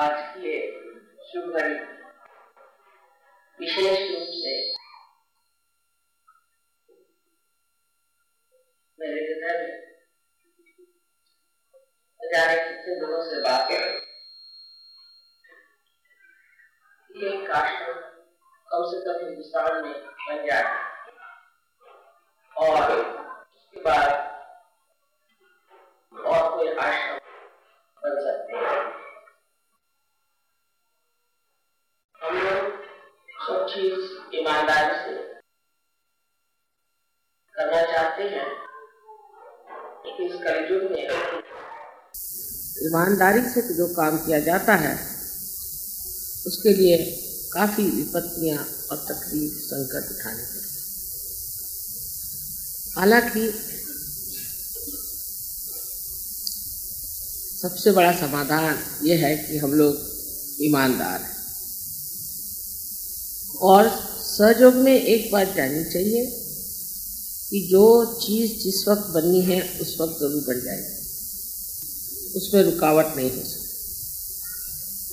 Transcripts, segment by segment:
आज की शुभ घड़ी विशेष रूप से मेरे हृदय में जाने कितने लोगों से बात कर ये आश्रम कम से कम हिंदुस्तान में बन जाए। और उसके बाद और कोई आश्रम बन सकते हैं। हम लोग सब चीज़ ईमानदारी से करना चाहते हैं इस कलयुग में ईमानदारी से जो काम किया जाता है, उसके लिए काफ़ी विपत्तियाँ और तकलीफ़ संकट उठाने पड़ते हालाँकि सबसे बड़ा समाधान यह है कि हम लोग ईमानदार हैं। और सहयोग में एक बात जाननी चाहिए कि जो चीज़ जिस वक्त बननी है, उस वक्त ज़रूर बन जाएगी। उसमें रुकावट नहीं हो सकती।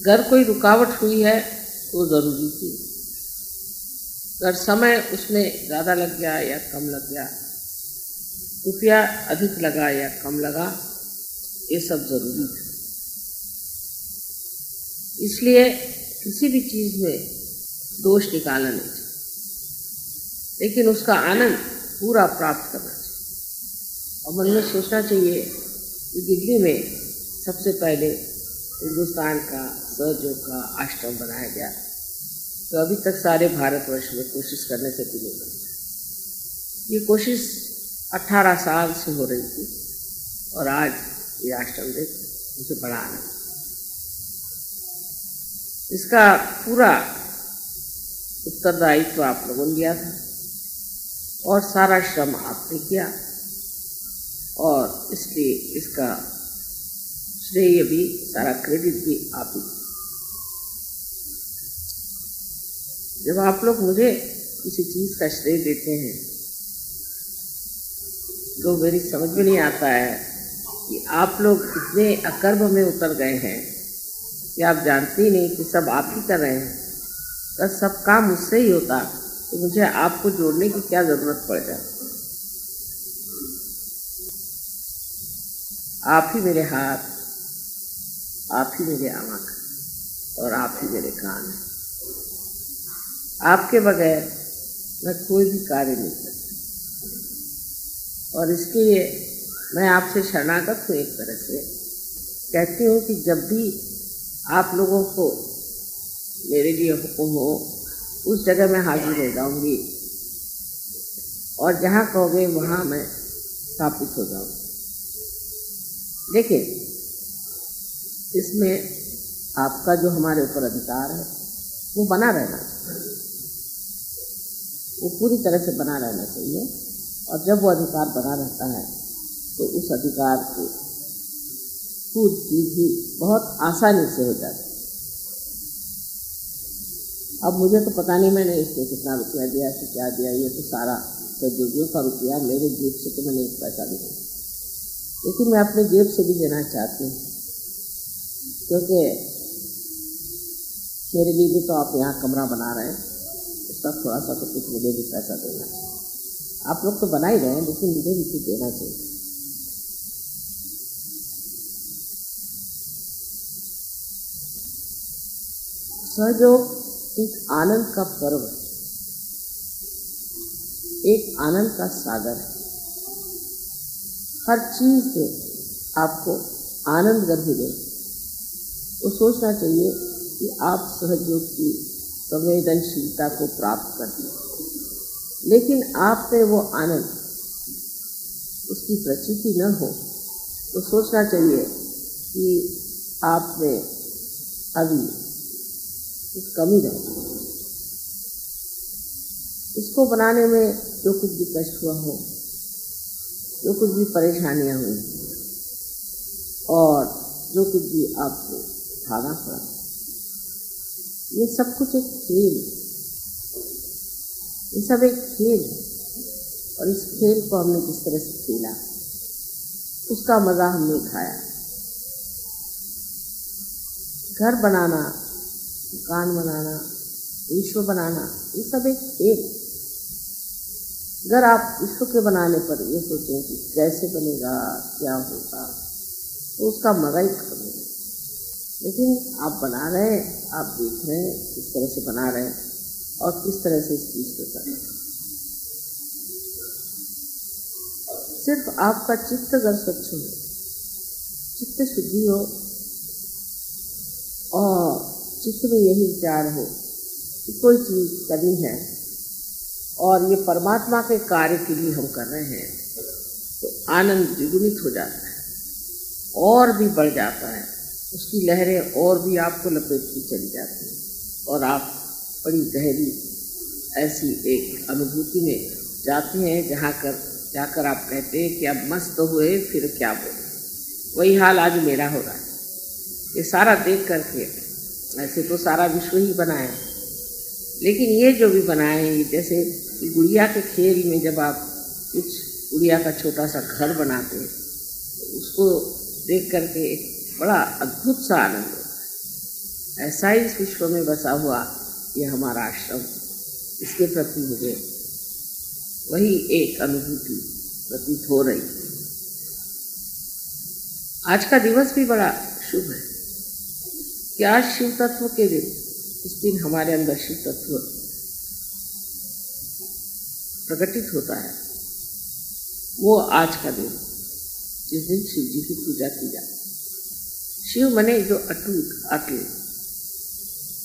अगर कोई रुकावट हुई है तो ज़रूरी थी। अगर समय उसमें ज़्यादा लग गया या कम लग गया, रुपया अधिक लगा या कम लगा, ये सब ज़रूरी था इसलिए किसी भी चीज़ में दोष निकालना नहीं चाहिए। लेकिन उसका आनंद पूरा प्राप्त करना चाहिए। और मन में सोचना चाहिए कि दिल्ली में सबसे पहले हिंदुस्तान का सहयोग का आश्रम बनाया गया। तो अभी तक सारे भारतवर्ष में कोशिश करने से भी नहीं बना ये कोशिश 18 साल से हो रही थी और आज ये आश्रम देख, मुझे बड़ा आनंद। इसका पूरा उत्तरदायित्व आप लोगों ने लिया था और सारा श्रम आपने किया और इसलिए इसका श्रेय भी, सारा क्रेडिट भी आप ही जब आप लोग मुझे किसी चीज़ का श्रेय देते हैं तो मेरी समझ में नहीं आता है कि आप लोग इतने अकर्म में उतर गए हैं कि आप जानते ही नहीं कि सब आप ही कर रहे हैं। तो सब काम मुझसे ही होता तो मुझे आपको जोड़ने की क्या ज़रूरत पड़ जाए? आप ही मेरे हाथ, आप ही मेरे आँख और आप ही मेरे कान हैं। आपके बगैर मैं कोई भी कार्य नहीं करती और इसके लिए मैं आपसे शरणागत हूँ एक तरह से। कहती हूँ कि जब भी आप लोगों को मेरे लिए हुक्म हो, उस जगह मैं हाजिर हो जाऊँगी। और जहाँ कहोगे, वहाँ मैं स्थापित हो जाऊँगी। देखिए, इसमें आपका जो हमारे ऊपर अधिकार है, वो बना रहना वो पूरी तरह से बना रहना चाहिए। और जब वो अधिकार बना रहता है तो उस अधिकार को पूर्ति भी बहुत आसानी से हो जाती अब मुझे तो पता नहीं मैंने इसको कितना रुपया दिया कि क्या दिया, ये तो सारा सदुपयोग का रुपया, मेरे जेब से तो मैंने एक पैसा भी नहीं। लेकिन मैं अपने जेब से भी देना चाहती हूँ, क्योंकि मेरे लिए भी तो आप यहाँ कमरा बना रहे हैं, उसका थोड़ा सा तो कुछ मुझे भी पैसा देना चाहिए आप लोग तो बना ही रहे हैं, लेकिन मुझे भी कुछ देना चाहिए। सहयोग एक आनंद का पर्व है। एक आनंद का सागर है। हर चीज़ से आपको आनंद गर्भ दे तो सोचना चाहिए कि आप सहयोग की संवेदनशीलता को प्राप्त कर लेकिन आप में वो आनंद, उसकी प्रचिति न हो तो सोचना चाहिए कि आप में अभी कुछ कमी रहती उसको बनाने में जो कुछ भी कष्ट हुआ हो, जो कुछ भी परेशानियाँ हुई, और जो कुछ भी आपको उठाना पड़ा, ये सब कुछ एक खेल ये सब एक खेल है, और इस खेल को हमने जिस तरह से खेला, उसका मज़ा हमने उठाया। घर बनाना मकान बनाना, विश्व बनाना, ये सब एक खेल। अगर आप विश्व के बनाने पर ये सोचें कि कैसे बनेगा, क्या होगा तो उसका मज़ा ही खत्म हो लेकिन आप बना रहे हैं, आप देख रहे हैं, किस तरह से बना रहे हैं और किस तरह से इस चीज़ को कर रहे हैं। सिर्फ़ आपका चित्त अगर स्वच्छ हो, चित्त शुद्धि हो और चित्त में यही विचार हो, कि कोई चीज़ करनी है और ये परमात्मा के कार्य के लिए हम कर रहे हैं तो आनंद द्विगुणित हो जाता है, और भी बढ़ जाता है, उसकी लहरें और भी आपको लपेटती चली जाती हैं, और आप बड़ी गहरी ऐसी एक अनुभूति में जाते हैं, जहाँ कर, जाकर आप कहते हैं कि अब मस्त हुए, फिर क्या बोले? वही हाल आज मेरा हो रहा है। ये सारा देख करके ऐसे तो सारा विश्व ही बनाया लेकिन ये जो भी बनाए हैं जैसे गुड़िया के खेल में जब आप कुछ गुड़िया का छोटा सा घर बनाते हैं तो उसको देख करके बड़ा अद्भुत सा आनंद होता है। ऐसा ही इस विश्व में बसा हुआ ये हमारा आश्रम, इसके प्रति मुझे वही एक अनुभूति प्रतीत हो रही है। आज का दिवस भी बड़ा शुभ है। क्या शिव तत्व के दिन इस दिन हमारे अंदर शिव तत्व प्रकटित होता है। वो आज का दिन, जिस दिन शिव जी की पूजा की जाती शिव मने जो अटूट, अटल,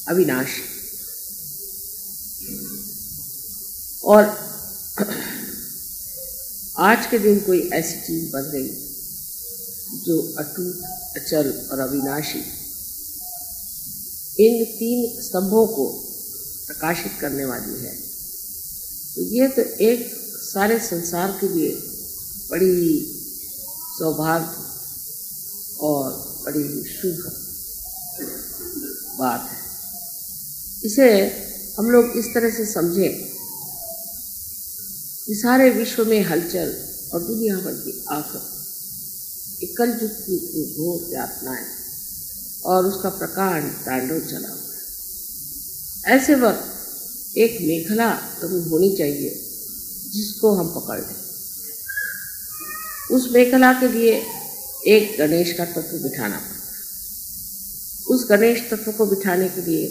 अविनाश। और आज के दिन कोई ऐसी चीज़ बन गई, जो अटूट, अचल और अविनाशी इन तीन स्तंभों को प्रकाशित करने वाली है। तो ये तो एक सारे संसार के लिए बड़ी सौभाग्य और बड़ी शुभ बात है। इसे हम लोग इस तरह से समझें कि सारे विश्व में हलचल और दुनिया भर की आफत एकल युग की घोर यातनाएँ और उसका प्रकांड तांडव चला हुआ। ऐसे वक्त एक मेखला कभी होनी चाहिए जिसको हम पकड़ लें। उस मेखला के लिए एक गणेश का तत्व बिठाना पड़ता। उस गणेश तत्व को बिठाने के लिए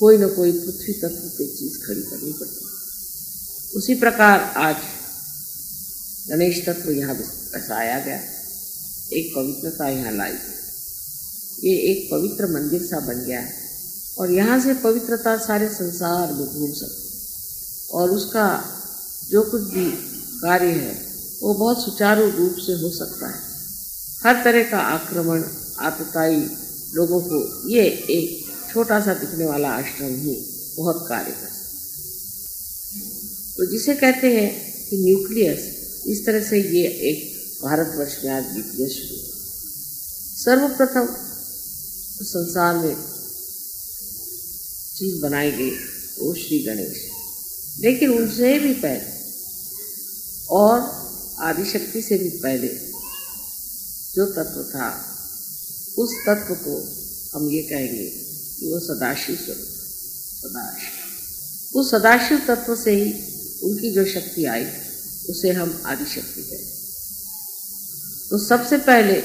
कोई न कोई पृथ्वी तत्व की चीज़ खड़ी करनी पड़ती उसी प्रकार आज गणेश तत्व यहाँ बसाया गया। एक पवित्रता यहाँ लाई गई। ये एक पवित्र मंदिर सा बन गया है। और यहाँ से पवित्रता सारे संसार में घूम सकती और उसका जो कुछ भी कार्य है, वो बहुत सुचारू रूप से हो सकता है। हर तरह का आक्रमण आतताई लोगों को ये एक छोटा सा दिखने वाला आश्रम ही बहुत कार्य कर तो जिसे कहते हैं कि न्यूक्लियस, इस तरह से ये एक भारतवर्ष में आज न्यूक्लियस शुरू सर्वप्रथम संसार में चीज़ बनाई गई, वो श्री गणेश। लेकिन उनसे भी पहले, और आदिशक्ति से भी पहले जो तत्व था, उस तत्व को हम ये कहेंगे कि वो सदाशिव स्वरूप, सदाशिव। उस सदाशिव तत्व से ही उनकी जो शक्ति आई, उसे हम आदि शक्ति कहते तो सबसे पहले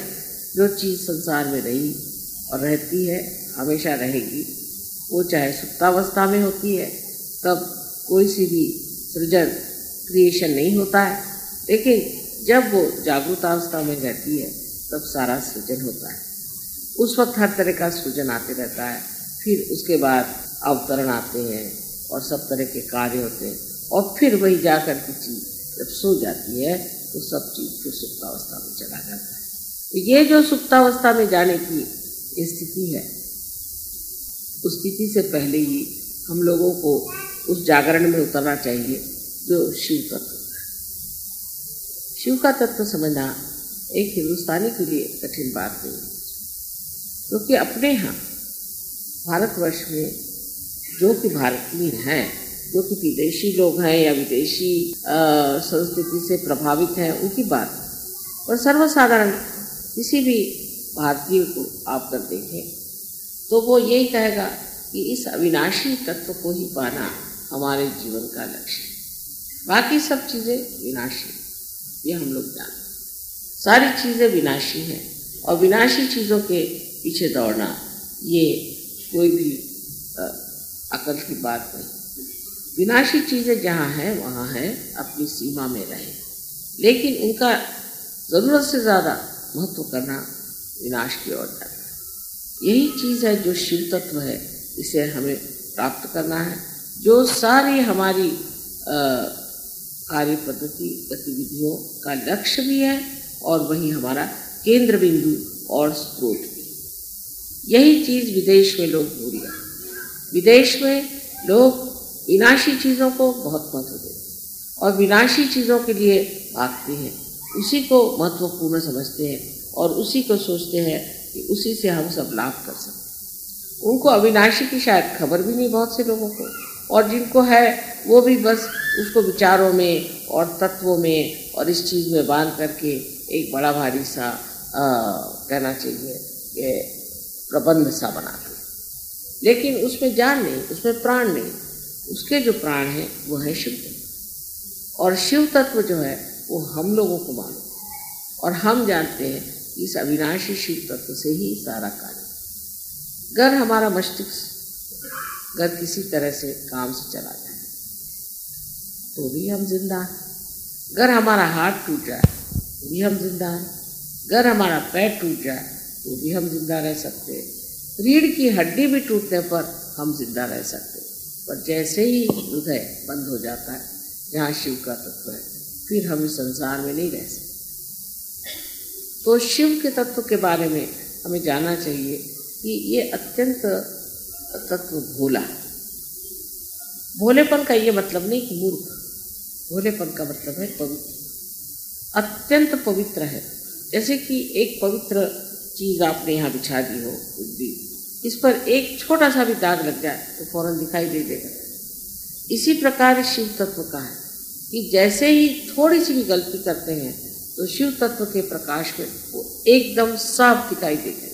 जो चीज़ संसार में रही और रहती है, हमेशा रहेगी। वो चाहे सुप्तावस्था में होती है, तब कोई सी भी सृजन क्रिएशन नहीं होता है। लेकिन जब वो जागरूकतावस्था में रहती है, तब सारा सृजन होता है। उस वक्त हर तरह का सृजन आते रहता है। फिर उसके बाद अवतरण आते हैं और सब तरह के कार्य होते हैं। और फिर वही जाकर की चीज़, जब सो जाती है तो सब चीज़ फिर सुप्तावस्था में चला जाता है। तो ये जो सुप्तावस्था में जाने की स्थिति है। उस स्थिति से पहले ही हम लोगों को उस जागरण में उतरना चाहिए, जो शिव तत्व शिव का तत्व समझना एक हिंदुस्तानी के लिए कठिन बात नहीं है। क्योंकि अपने यहाँ भारतवर्ष में जो कि भारतीय हैं, जो कि विदेशी लोग हैं या विदेशी संस्कृति से प्रभावित हैं, उनकी बात। और सर्वसाधारण किसी भी भारतीय को आप कर देखें। तो वो यही कहेगा कि इस अविनाशी तत्व को ही पाना हमारे जीवन का लक्ष्य है। बाकी सब चीज़ें विनाशी ये हम लोग जानते हैं। सारी चीज़ें विनाशी हैं और विनाशी चीज़ों के पीछे दौड़ना, ये कोई भी अकल की बात नहीं। विनाशी चीज़ें जहाँ हैं, वहाँ है, अपनी सीमा में रहें। लेकिन उनका ज़रूरत से ज़्यादा महत्व करना विनाश की ओर जाता है। यही चीज़ है जो शिव तत्व है, इसे हमें प्राप्त करना है। जो सारी हमारी कार्य पद्धति गतिविधियों का लक्ष्य भी है, और वही हमारा केंद्र बिंदु और स्रोत भी। यही चीज़ विदेश में लोग भूल गए। विदेश में लोग विनाशी चीज़ों को बहुत महत्व देते और विनाशी चीज़ों के लिए भागते हैं। उसी को महत्वपूर्ण समझते हैं। और उसी को सोचते हैं कि उसी से हम सब लाभ कर सकते उनको अविनाशी की शायद खबर भी नहीं बहुत से लोगों को। और जिनको है वो भी बस उसको विचारों में और तत्वों में और इस चीज़ में बाँध करके एक बड़ा भारी सा आ, कहना चाहिए कि प्रबंध सा बनाते लेकिन उसमें जान नहीं उसमें प्राण नहीं। उसके जो प्राण हैं वो है शिव तत्व। और शिव तत्व जो है वो हम लोगों को मालूम और हम जानते हैं इस अविनाशी शिव तत्व से ही सारा कार्य। घर हमारा मस्तिष्क अगर किसी तरह से काम से चला जाए तो भी हम ज़िंदा हैं। अगर हमारा हाथ टूट जाए तो भी हम ज़िंदा हैं। घर हमारा पैर टूट जाए तो भी हम ज़िंदा रह सकते हैं। रीढ़ की हड्डी भी टूटने पर हम ज़िंदा रह सकते पर जैसे ही हृदय बंद हो जाता है, जहाँ शिव का तत्व है, फिर हम इस संसार में नहीं रह सकते। तो शिव के तत्व के बारे में हमें जानना चाहिए कि ये अत्यंत तत्व भोला भोलेपन का ये मतलब नहीं कि मूर्ख। भोलेपन का मतलब है पवित्र। अत्यंत पवित्र है। जैसे कि एक पवित्र चीज़ आपने यहाँ बिछा दी हो, कुछ भी। इस पर एक छोटा सा भी दाग लग जाए तो फ़ौरन दिखाई दे देगा। इसी प्रकार शिव तत्व का है कि जैसे ही थोड़ी सी भी गलती करते हैं तो शिव तत्व के प्रकाश में वो एकदम साफ़ दिखाई देगा।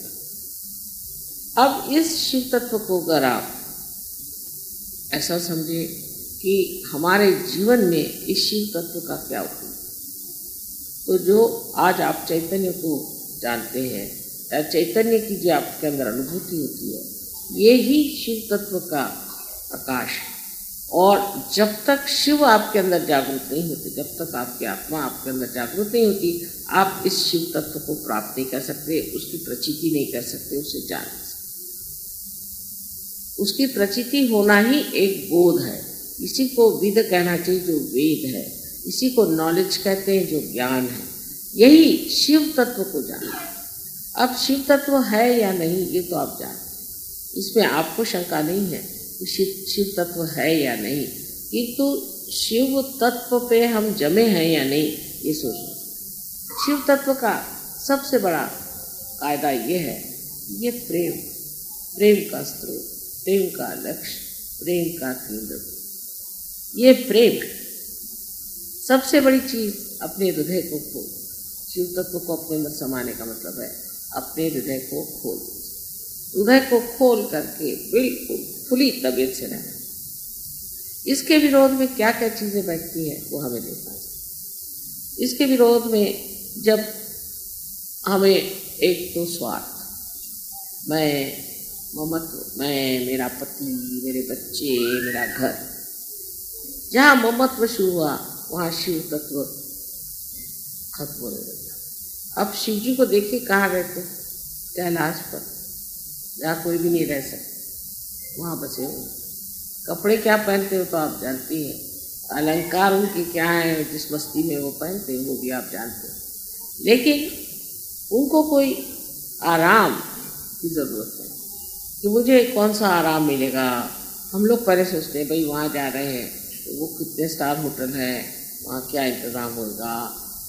अब इस शिव तत्व को अगर आप ऐसा समझे कि हमारे जीवन में इस शिव तत्व का क्या उपयोग तो जो आज आप चैतन्य को जानते हैं, या चैतन्य की जो आपके अंदर अनुभूति होती है, ये ही शिव तत्व का प्रकाश है। और जब तक शिव आपके अंदर जागृत नहीं होते, जब तक आपकी आत्मा आपके अंदर जागृत नहीं होती, आप इस शिव तत्व को प्राप्त नहीं कर सकते, उसकी प्रचिति नहीं कर सकते, उसे जान नहीं सकते। उसकी प्रचिति होना ही एक बोध है। इसी को विद कहना चाहिए, जो वेद है। इसी को नॉलेज कहते हैं, जो ज्ञान है। यही शिव तत्व को जाना अब शिव तत्व है या नहीं, ये तो आप जानते इसमें आपको शंका नहीं है। शिव शिव तत्व है या नहीं किंतु शिव तत्व पे हम जमे हैं या नहीं ये सोचना शिव तत्व का सबसे बड़ा कायदा ये है ये प्रेम प्रेम का स्त्रोत प्रेम का लक्ष्य प्रेम का केंद्र ये प्रेम सबसे बड़ी चीज़ अपने हृदय को खोल शिव तत्व को अपने अंदर समाने का मतलब है अपने हृदय को खोल हृदय को खोल करके बिल्कुल खुली तबीयत से रहना। इसके विरोध में क्या क्या चीज़ें बैठती हैं, वो हमें देखना चाहिए इसके विरोध में जब हमें एक तो स्वार्थ, मैं ममत्व मैं, मेरा पति, मेरे बच्चे, मेरा घर, जहाँ ममत्व शुरू हुआ, वहाँ शिव तत्व खत्म होने लगा। अब शिव जी को देखिए कहाँ रहते कैलाश पर, जहाँ कोई भी नहीं रह सकते। वहाँ बसे हुए। कपड़े क्या पहनते हो तो आप जानती हैं। अलंकार उनके क्या है, जिस बस्ती में वो पहनते हैं, वो भी आप जानते हैं। लेकिन उनको कोई आराम की ज़रूरत है कि मुझे कौन सा आराम मिलेगा? हम लोग पहले सोचते हैं, भाई, वहाँ जा रहे हैं तो वो कितने स्टार होटल है, वहाँ क्या इंतज़ाम होगा?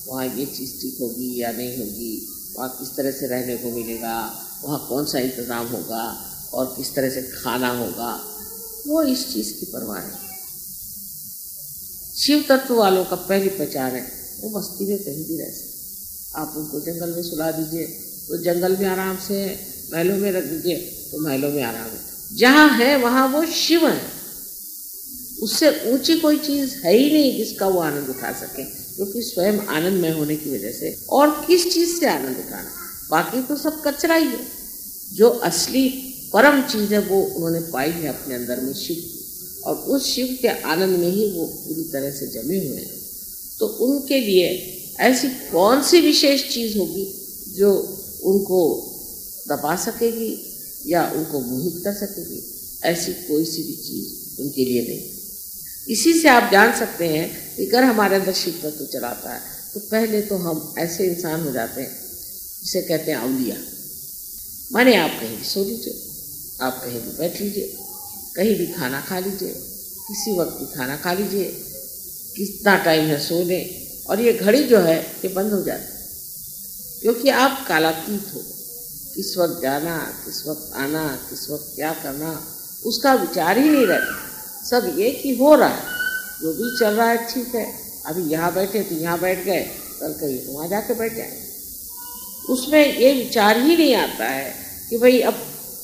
वहाँ ये चीज़ ठीक होगी या नहीं होगी? वहाँ किस तरह से रहने को मिलेगा? वहाँ कौन सा इंतज़ाम होगा? और किस तरह से खाना होगा, वो इस चीज़ की परवाह है शिव तत्व वालों का पहली पहचान है, वो बस्ती में कहीं भी रह सकते आप उनको जंगल में सुला दीजिए तो जंगल में आराम से, महलों में रख दीजिए तो महलों में आराम है। जहाँ है, वहाँ वो शिव है। उससे ऊँची कोई चीज़ है ही नहीं जिसका वो आनंद उठा सके, क्योंकि तो स्वयं आनंदमय होने की वजह से और किस चीज़ से आनंद उठाना। बाकी तो सब कचरा ही है। जो असली परम चीज़ है, वो उन्होंने पाई है अपने अंदर में शिव की। और उस शिव के आनंद में ही वो पूरी तरह से जमे हुए हैं। तो उनके लिए ऐसी कौन सी विशेष चीज़ होगी जो उनको दबा सकेगी या उनको मोहित कर सकेगी? ऐसी कोई सी भी चीज़ उनके लिए नहीं। इसी से आप जान सकते हैं कि अगर हमारे अंदर शिव तत्व चलाता है तो पहले तो हम ऐसे इंसान हो जाते हैं, जिसे कहते हैं अवलिया माने आप कहीं भी सो लीजिए। आप कहीं भी बैठ लीजिए, कहीं भी खाना खा लीजिए, किसी वक्त भी खाना खा लीजिए, कितना टाइम है सो लें। और ये घड़ी जो है, ये बंद हो जाती क्योंकि आप कालातीत हो। किस वक्त जाना, किस वक्त आना, किस वक्त क्या करना, उसका विचार ही नहीं रहता। सब ये कि हो रहा है। जो भी चल रहा है, ठीक है। अभी यहाँ बैठे तो यहाँ बैठ गए। कल कहीं तो वहाँ जाके बैठ जाए उसमें ये विचार ही नहीं आता है कि भाई अब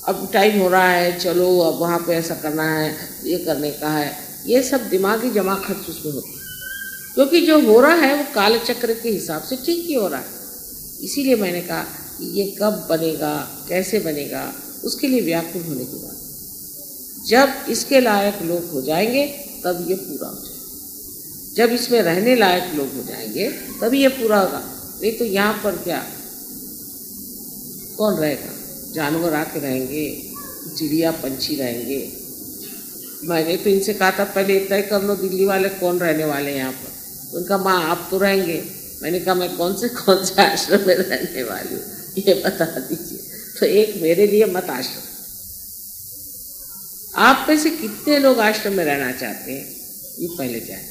अब टाइम हो रहा है, चलो अब वहाँ पे ऐसा करना है, ये करने का है। ये सब दिमागी जमा खर्च उसमें होती है। क्योंकि जो हो रहा है, वो काल चक्र के हिसाब से ठीक ही हो रहा है। इसीलिए मैंने कहा कि ये कब बनेगा, कैसे बनेगा, उसके लिए व्याकुल होने की बात। जब इसके लायक लोग हो जाएँगे, तब ये पूरा हो जाएगा। जब इसमें रहने लायक लोग हो जाएँगे, तभी ये पूरा होगा। नहीं तो यहाँ पर क्या? कौन रहेगा? जानवर आके रहेंगे, चिड़िया, पंछी रहेंगे। मैंने तो इनसे कहा था, पहले तय कर लो, दिल्ली वाले कौन रहने वाले हैं यहाँ पर? उनका माँ, आप तो रहेंगे। मैंने कहा, मैं कौन से कौन से आश्रम में रहने वाली हूँ? ये बता दीजिए। तो एक मेरे लिए मत आश्रम। आप में से कितने लोग आश्रम में रहना चाहते हैं? ये पहले जाए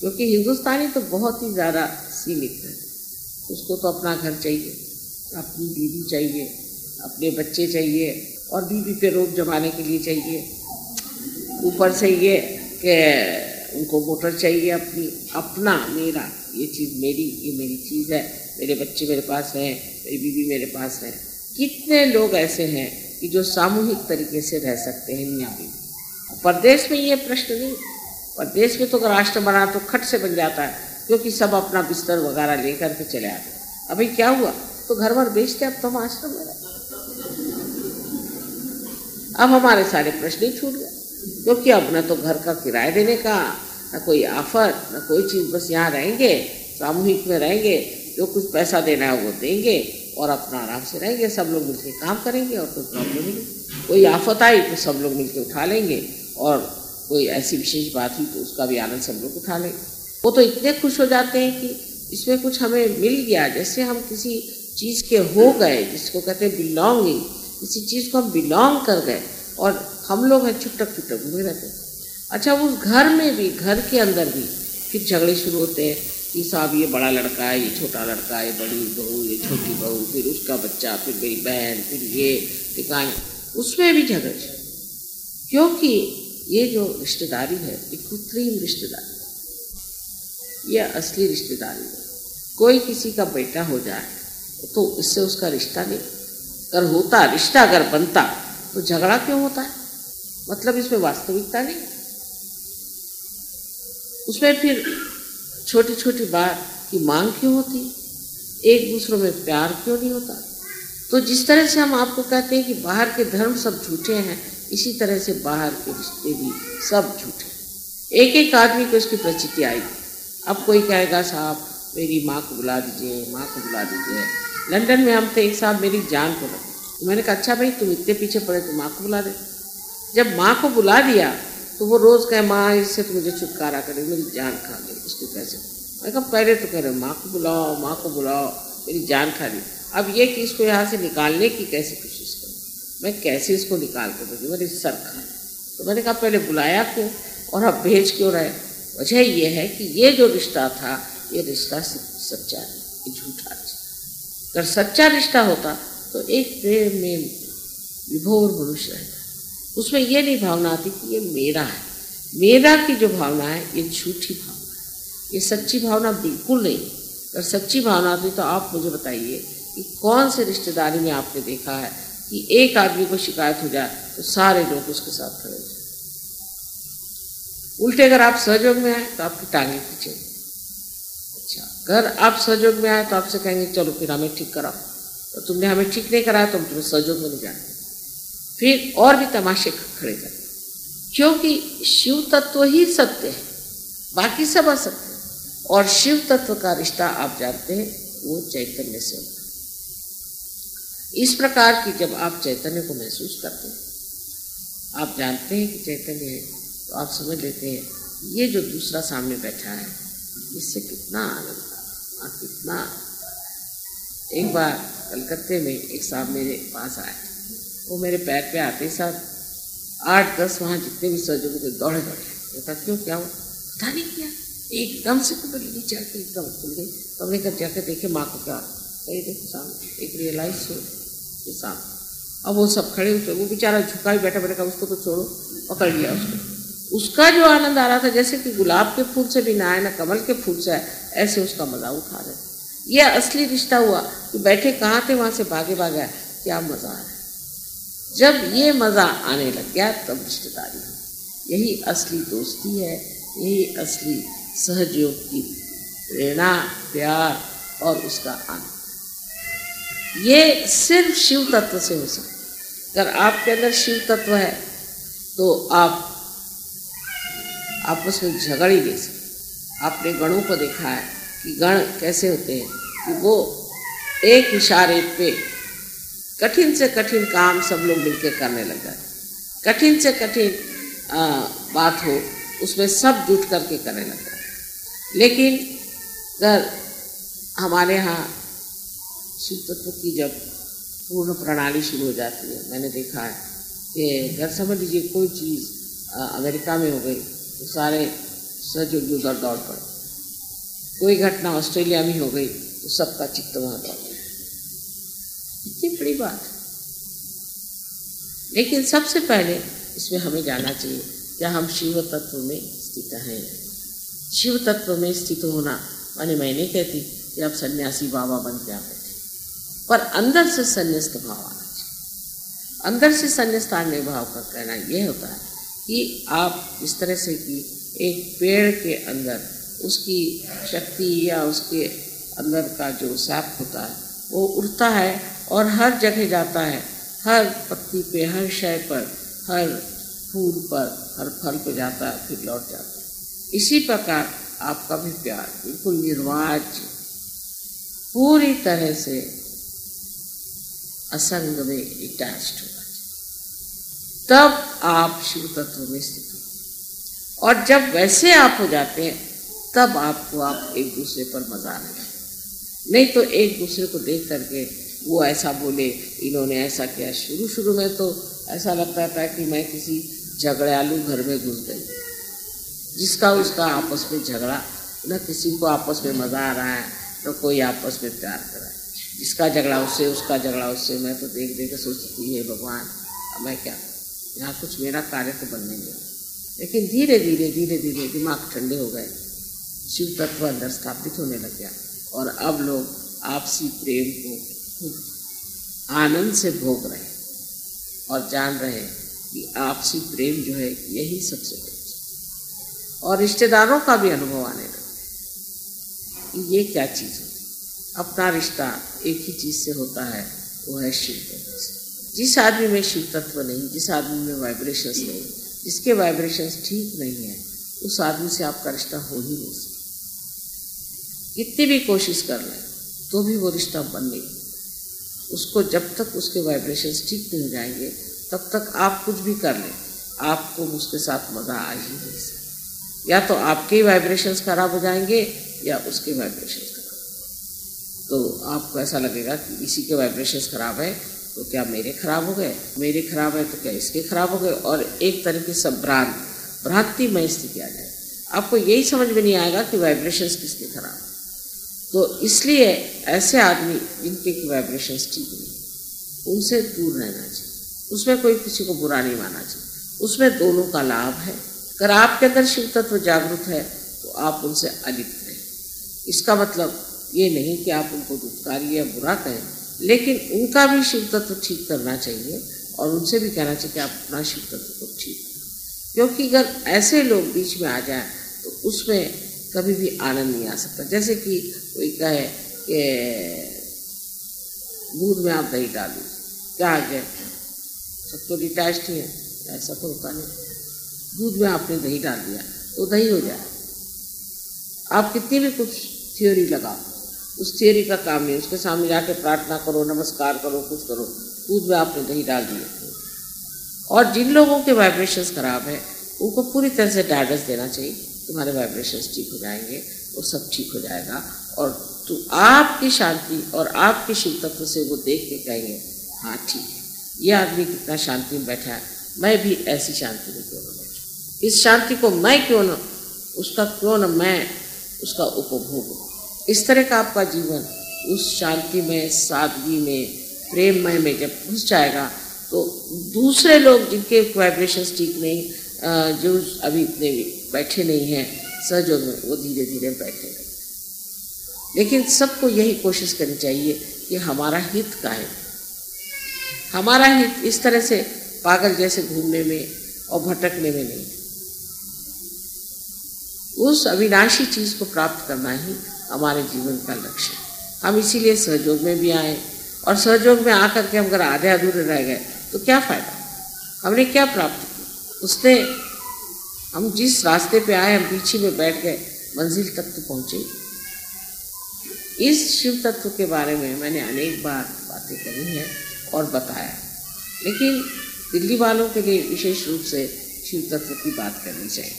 क्योंकि हिंदुस्तानी तो बहुत ही ज़्यादा सीमित है। उसको तो अपना घर चाहिए, अपनी बीवी चाहिए अपने बच्चे चाहिए और बीवी पे रोक जमाने के लिए चाहिए। ऊपर से ये कि उनको मोटर चाहिए अपनी, अपना, मेरा, ये चीज़ मेरी, ये मेरी चीज़ है। मेरे बच्चे मेरे पास हैं, मेरी बीवी मेरे पास है। कितने लोग ऐसे हैं कि जो सामूहिक तरीके से रह सकते हैं मियाँ बीवी परदेश में ये प्रश्न नहीं। परदेश में तो अगर राष्ट्र बना तो खट से बन जाता है, क्योंकि सब अपना बिस्तर वगैरह लेकर के चले आते अभी क्या हुआ? तो घर भर बेचते अब तो हम आश्रम में रहते अब हमारे सारे प्रश्न ही छूट गए। क्योंकि अब न तो घर का किराया देने का, न कोई आफर न कोई चीज़, बस यहाँ रहेंगे, सामूहिक में रहेंगे, जो कुछ पैसा देना है वो देंगे और अपना आराम से रहेंगे, सब लोग मिलकर काम करेंगे और कोई प्रॉब्लम नहीं कोई आफत आई तो सब लोग मिलकर उठा लेंगे और कोई ऐसी विशेष बात हुई तो उसका भी आनंद सब लोग उठा लेंगे। वो तो इतने खुश हो जाते हैं कि इसमें कुछ हमें मिल गया, जैसे हम किसी चीज़ के हो गए, जिसको कहते हैं बिलोंगिंग किसी चीज़ को हम बिलोंग कर गए और हम लोग हैं छुटक छुटक घूमे रहते अच्छा उस घर में भी, घर के अंदर भी फिर झगड़े शुरू होते हैं कि साहब, ये बड़ा लड़का है, ये छोटा लड़का है, ये बड़ी बहू, ये छोटी बहू, फिर उसका बच्चा, फिर मेरी बहन, फिर ये ठिकाने उसमें भी झगड़े क्योंकि ये जो रिश्तेदारी है, ये कृत्रिम रिश्तेदारी ये असली रिश्तेदारी है। कोई किसी का बेटा हो जाए तो इससे उसका रिश्ता नहीं। अगर होता, रिश्ता अगर बनता तो झगड़ा क्यों होता है? मतलब इसमें वास्तविकता नहीं। उसमें फिर छोटी छोटी बात की मांग क्यों होती? एक दूसरों में प्यार क्यों नहीं होता? तो जिस तरह से हम आपको कहते हैं कि बाहर के धर्म सब झूठे हैं, इसी तरह से बाहर के रिश्ते भी सब झूठे हैं। एक एक आदमी को इसकी प्रचिति आएगी। अब कोई कहेगा, साहब, मेरी माँ को बुला दीजिए, माँ को बुला दीजिए। लंदन में हम थे, एक साहब मेरी जान को लगे तो मैंने कहा अच्छा भाई, तुम इतने पीछे पड़े तो माँ को बुला दे। जब माँ को बुला दिया तो वो रोज़ कहे, माँ, इससे तो मुझे छुटकारा करे मेरी जान खा गई, इसको कैसे मैं कहा, पहले तो कह रहे माँ को बुलाओ, माँ को बुलाओ, मेरी जान खा ली अब ये कि इसको यहाँ से निकालने की कैसे कोशिश करूँ? मैं कैसे इसको निकाल कर दूँगी मेरे सर खा तो मैंने कहा, पहले बुलाया क्यों? और अब भेज क्यों रहे वजह यह है कि ये जो रिश्ता था, ये रिश्ता सच्चा नहीं झूठा रिश्ता। अगर सच्चा रिश्ता होता तो एक प्रेम में विभोर मनुष्य रहता। उसमें ये नहीं भावना आती कि ये मेरा है। मेरा की जो भावना है, ये झूठी भावना है। ये सच्ची भावना बिल्कुल नहीं। अगर सच्ची भावना आती तो आप मुझे बताइए कि कौन से रिश्तेदारी में आपने देखा है कि एक आदमी को शिकायत हो जाए तो सारे लोग उसके साथ खड़े हो जाए। उल्टे अगर आप सहयोग में आए तो आपकी टांगे खींचे अच्छा अगर आप सहयोग में आए तो आपसे कहेंगे, चलो फिर हमें ठीक कराओ। तो तुमने हमें ठीक नहीं कराया तो हम तुम्हें सहयोग में नहीं जाने फिर और भी तमाशे खड़े कर। क्योंकि शिव तत्व ही सत्य है, बाकी सब असत्य है। और शिव तत्व का रिश्ता आप जानते हैं, वो चैतन्य से होता है। इस प्रकार की जब आप चैतन्य को महसूस करते हैं, आप जानते हैं कि चैतन्य है तो आप समझ लेते हैं, ये जो दूसरा सामने बैठा है इससे कितना आनंद आ कितना एक बार कलकत्ते में एक साहब मेरे पास आए। वो मेरे पैर पे आते साथ आठ, दस वहाँ जितने भी सर्जन थे, दौड़े दौड़े। कहता क्यों, क्या हुआ? पता नहीं क्या। एकदम से कुंडली नीचे आके एकदम खुल गई। तो हमने कर जाकर देखे माँ को क्या? कही देखो सामने, एक रियलाइज़ हो सामने अब वो सब खड़े हुए वो बेचारा झुका ही बैठा बैठा उसको तो छोड़ो, पकड़ लिया उसको। उसका जो आनंद आ रहा था, जैसे कि गुलाब के फूल से भी ना आए, ना कमल के फूल से आए, ऐसे उसका मज़ा उठा रहे। ये असली रिश्ता हुआ कि बैठे कहाँ थे, वहाँ से भागे भागे क्या मज़ा आ रहा है। जब ये मज़ा आने लग गया, तब रिश्तेदारी यही असली दोस्ती है, यही असली सहयोग की प्रेरणा, प्यार और उसका आनंद। ये सिर्फ़ शिव तत्व से हो सकता अगर आपके अंदर शिव तत्व है तो आप आपस में झगड़ ही नहीं सकते। आपने गणों को देखा है कि गण कैसे होते हैं कि वो एक इशारे पे कठिन से कठिन काम सब लोग मिलकर करने लग जाते कठिन से कठिन बात हो, उसमें सब जुट करके करने लग जाते लेकिन अगर हमारे यहाँ शिव तत्व की जब पूर्ण प्रणाली शुरू हो जाती है, मैंने देखा है कि घर समझ लीजिए कोई चीज़ अमेरिका में हो गई तो सारे सहयोगी उधर दौड़ पड़े। कोई घटना ऑस्ट्रेलिया में हो गई तो सबका चित्त वहाँ दौड़ इतनी बड़ी बात। लेकिन सबसे पहले इसमें हमें जाना चाहिए, क्या हम शिव तत्व में स्थित हैं? शिव तत्व में स्थित होना, माने मैं नहीं कहती कि आप सन्यासी बाबा बन के आप बैठे पर अंदर से संन्यास्त भाव आना चाहिए। अंदर से संन्यास्तान्य भाव का कहना यह होता है कि आप इस तरह से कि एक पेड़ के अंदर, उसकी शक्ति या उसके अंदर का जो सैप होता है, वो उड़ता है और हर जगह जाता है। हर पत्ती पे, हर शय पर, हर फूल पर, हर फल पे जाता है, फिर लौट जाता है। इसी प्रकार आपका भी प्यार, बिल्कुल निर्वाच पूरी तरह से असंग में अटैच्ड होगा तब आप शिव तत्व में स्थित हो। और जब वैसे आप हो जाते हैं, तब आपको आप एक दूसरे पर मज़ा आने नहीं तो एक दूसरे को देख करके वो ऐसा बोले, इन्होंने ऐसा किया। शुरू शुरू में तो ऐसा लगता था कि मैं किसी झगड़ालू घर में घुस गई। जिसका उसका आपस में झगड़ा, न किसी को आपस में मज़ा आ रहा है, न कोई आपस में प्यार कर रहा है। जिसका झगड़ा, उससे उसका झगड़ा, उससे मैं तो देख देख सोचती है भगवान मैं क्या यहाँ कुछ मेरा कार्य तो बनने नहीं लेकिन धीरे धीरे धीरे धीरे दिमाग ठंडे हो गए। शिव तत्व अंदर स्थापित होने लग गया। और अब लोग आपसी प्रेम को आनंद से भोग रहे और जान रहे हैं कि आपसी प्रेम जो है, यही सबसे बड़ी और रिश्तेदारों का भी अनुभव आने लगा ये क्या चीज़ होती अपना रिश्ता एक ही चीज़ से होता है, वो है शिव। जिस आदमी में शिव तत्व नहीं, जिस आदमी में वाइब्रेशंस नहीं, जिसके वाइब्रेशंस ठीक नहीं है, उस आदमी से आपका रिश्ता हो ही नहीं सकता। कितनी भी कोशिश कर लें तो भी वो रिश्ता बन नहीं उसको जब तक उसके वाइब्रेशंस ठीक नहीं हो जाएँगे, तब तक आप कुछ भी कर लें, आपको उसके साथ मज़ा आ ही नहीं सकता। या तो आपके वाइब्रेशंस खराब हो जाएँगे, या उसके वाइब्रेशंस खराब तो आपको ऐसा लगेगा कि इसी के वाइब्रेशंस खराब है तो क्या मेरे खराब हो गए? मेरे खराब है तो क्या इसके खराब हो गए? और एक तरीके से भ्रांत भ्रांतिमय स्थिति आ जाए। आपको यही समझ में नहीं आएगा कि वाइब्रेशंस किसके खराब तो इसलिए ऐसे आदमी जिनके की वाइब्रेशंस ठीक नहीं उनसे दूर रहना चाहिए। उसमें कोई किसी को बुरा नहीं मानना चाहिए। उसमें दोनों का लाभ है। अगर आपके अंदर शिव तत्व जागरूक है तो आप उनसे अलिप्त रहें इसका मतलब ये नहीं कि आप उनको दुखकारी या बुरा कहें लेकिन उनका भी शिव तत्व ठीक करना चाहिए और उनसे भी कहना चाहिए कि आप अपना शिव तत्व को ठीक क्योंकि अगर ऐसे लोग बीच में आ जाए तो उसमें कभी भी आनंद नहीं आ सकता। जैसे कि कोई कहे कि, दूध में आप दही डाल दीजिए क्या आ गया सब तो डिटैच ही है। ऐसा तो होता नहीं। दूध में आपने दही डाल दिया तो दही हो जाए। आप कितनी भी कुछ थ्योरी लगाओ उस थियोरी का काम नहीं उसके सामने जाके प्रार्थना करो, नमस्कार करो, कुछ करो, दूध में आपने दही डाल दिए और जिन लोगों के वाइब्रेशंस खराब है, उनको पूरी तरह से डायडस देना चाहिए, तुम्हारे वाइब्रेशंस ठीक हो जाएँगे वो सब ठीक हो जाएगा। और तो आपकी शांति और आपके शिव तत्व से वो देख के कहेंगे हाँ ठीक है, ये आदमी कितना शांति में बैठा है, मैं भी ऐसी शांति में क्यों ना बैठू? इस शांति को मैं क्यों ना, उसका क्यों ना मैं उसका उपभोग इस तरह का आपका जीवन, उस शांति में, सादगी में प्रेममय में जब घुस जाएगा तो दूसरे लोग जिनके वाइब्रेशंस ठीक नहीं जो अभी इतने बैठे नहीं हैं सहयोग में वो धीरे धीरे बैठेंगे लेकिन सबको यही कोशिश करनी चाहिए कि हमारा हित का है। हमारा हित इस तरह से पागल जैसे घूमने में और भटकने में नहीं। उस अविनाशी चीज़ को प्राप्त करना ही हमारे जीवन का लक्ष्य। हम इसीलिए सहयोग में भी आए और सहयोग में आकर के हम अगर आधे अधूरे रह गए तो क्या फ़ायदा? हमने क्या प्राप्त किया? उसने हम जिस रास्ते पे आए, हम पीछे में बैठ गए, मंजिल तक तो पहुँचे। इस शिव तत्व के बारे में मैंने अनेक बार बातें करी हैं और बताया। लेकिन दिल्ली वालों के लिए विशेष रूप से शिव तत्व की बात करनी चाहिए।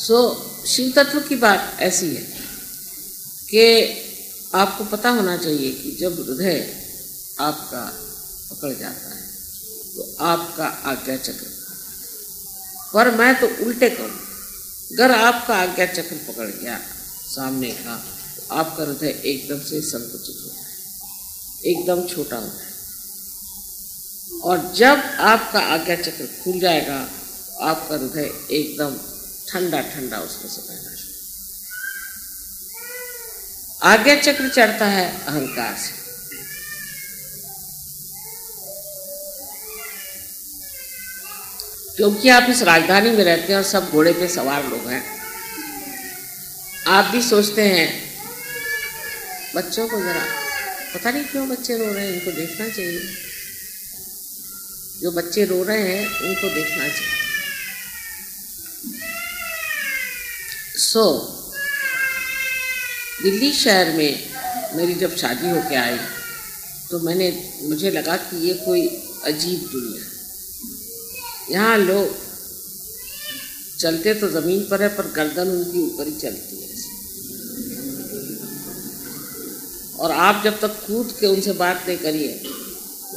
सो so, शिव तत्व की बात ऐसी है कि आपको पता होना चाहिए कि जब हृदय आपका पकड़ जाता है तो आपका आज्ञा चक्र पर मैं तो उल्टे करूँ अगर आपका आज्ञा चक्र पकड़ गया सामने का तो आपका हृदय एकदम से संकुचित होता है एकदम छोटा होता है। और जब आपका आज्ञा चक्र खुल जाएगा तो आपका हृदय एकदम ठंडा ठंडा उसमें से बहना शुरू आज्ञा चक्र चढ़ता है अहंकार से। क्योंकि आप इस राजधानी में रहते हैं और सब घोड़े पे सवार लोग हैं। आप भी सोचते हैं, बच्चों को जरा, पता नहीं क्यों बच्चे रो रहे हैं, इनको देखना चाहिए। जो बच्चे रो रहे हैं, उनको देखना चाहिए। सो so, दिल्ली शहर में मेरी जब शादी होके आई तो मैंने मुझे लगा कि ये कोई अजीब दुनिया है। यहाँ लोग चलते तो ज़मीन पर है पर गर्दन उनकी ऊपर ही चलती है और आप जब तक कूद के उनसे बात नहीं करिए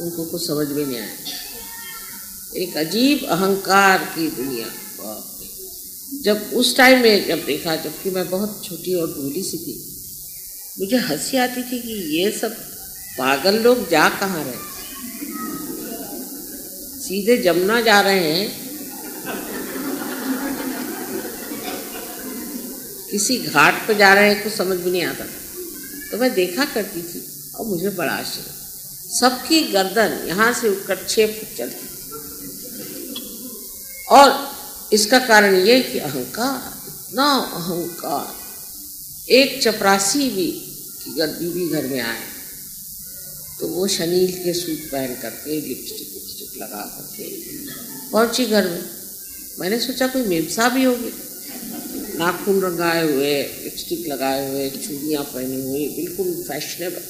उनको कुछ समझ में नहीं आए एक अजीब अहंकार की दुनिया जब उस टाइम में जब देखा, जबकि मैं बहुत छोटी और भूली सी थी, मुझे हँसी आती थी कि ये सब पागल लोग जा कहाँ रहे सीधे जमुना जा रहे हैं। किसी घाट पर जा रहे हैं, कुछ समझ भी नहीं आता। तो मैं देखा करती थी, और मुझे बड़ा आश्चर्य सबकी गर्दन यहाँ से उठकर छः फुट चलती और इसका कारण ये कि अहंकार, इतना अहंकार। एक चपरासी भी अगर बीवी घर में आए तो वो शनील के सूट पहन करके लिपस्टिक लिपस्टिक लगा करके पहुँची घर में। मैंने सोचा कोई मेमसा भी होगी। नाखून रंगाए हुए लिपस्टिक लगाए हुए, चूड़ियाँ पहनी हुई, बिल्कुल फैशनेबल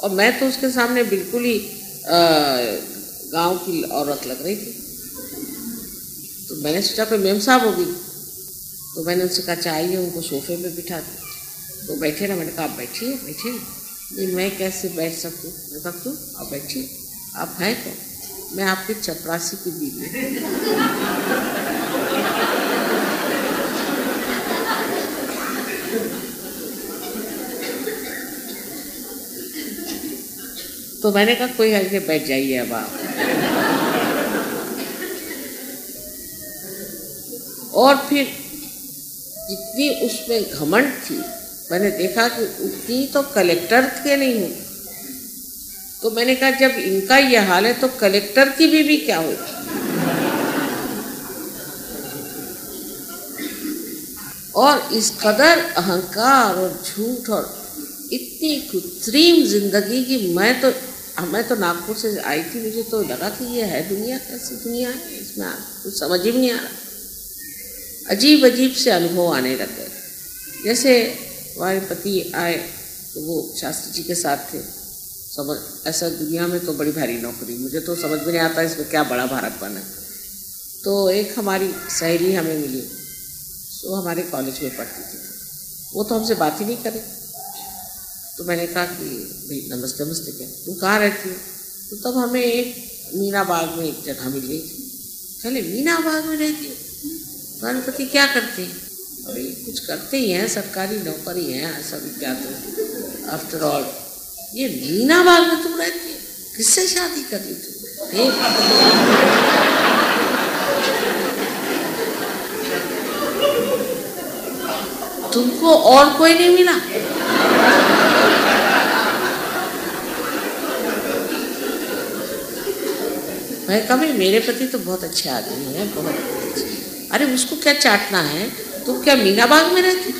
और मैं तो उसके सामने बिल्कुल ही गाँव की औरत लग रही थी। मैंने सोचा कोई मेम साहब होगी। तो मैंने उनसे कहा चाहिए उनको सोफे पे बिठा दिया तो बैठे ना, मैंने कहा, आप बैठिए बैठिए नहीं मैं कैसे बैठ सकूँ? मैं कहा, क्यों? आप बैठिए। आप हैं कौन? मैं आपके चपरासी की बीवी तो मैंने कहा, कोई है बैठ जाइए अब आप। और फिर जितनी उसमें घमंड थी। मैंने देखा कि उतनी तो कलेक्टर के नहीं हो। तो मैंने कहा, जब इनका यह हाल है तो कलेक्टर की भी क्या होगी? और इस कदर अहंकार और झूठ और इतनी कृत्रिम ज़िंदगी की मैं तो मैं तो नागपुर से आई थी, मुझे तो लगा कि ये है दुनिया, कैसी दुनिया है, इसमें कुछ समझ ही नहीं आ रहा। अजीब अजीब से अनुभव आने लग गए। जैसे हमारे पति आए तो वो शास्त्री जी के साथ थे। समझ, ऐसा दुनिया में तो बड़ी भारी नौकरी, मुझे तो समझ में नहीं आता इसमें क्या बड़ा भारत बना। तो एक हमारी सहेली हमें मिली वो हमारे कॉलेज में पढ़ती थी। वो तो हमसे बात ही नहीं करे तो मैंने कहा कि, भाई, नमस्ते नमस्ते, क्या? तुम कहाँ रहती हो? तो तब हमें एक मीना बाग में एक जगह मिल गई थी। चले मीना बाग में रहती हो? तुम्हारे पति क्या करते? हैं अरे, कुछ करते ही हैं, सरकारी नौकरी है, ऐसा भी क्या तो। आफ्टर ऑल ये मीना बाग में तुम रहती हो? किससे शादी कर रही तुम? तुमको और कोई नहीं मिला? मैं कभी, मेरे पति तो बहुत अच्छे आदमी है, बहुत। अरे उसको क्या चाटना है? तुम क्या मीना बाग में रहती?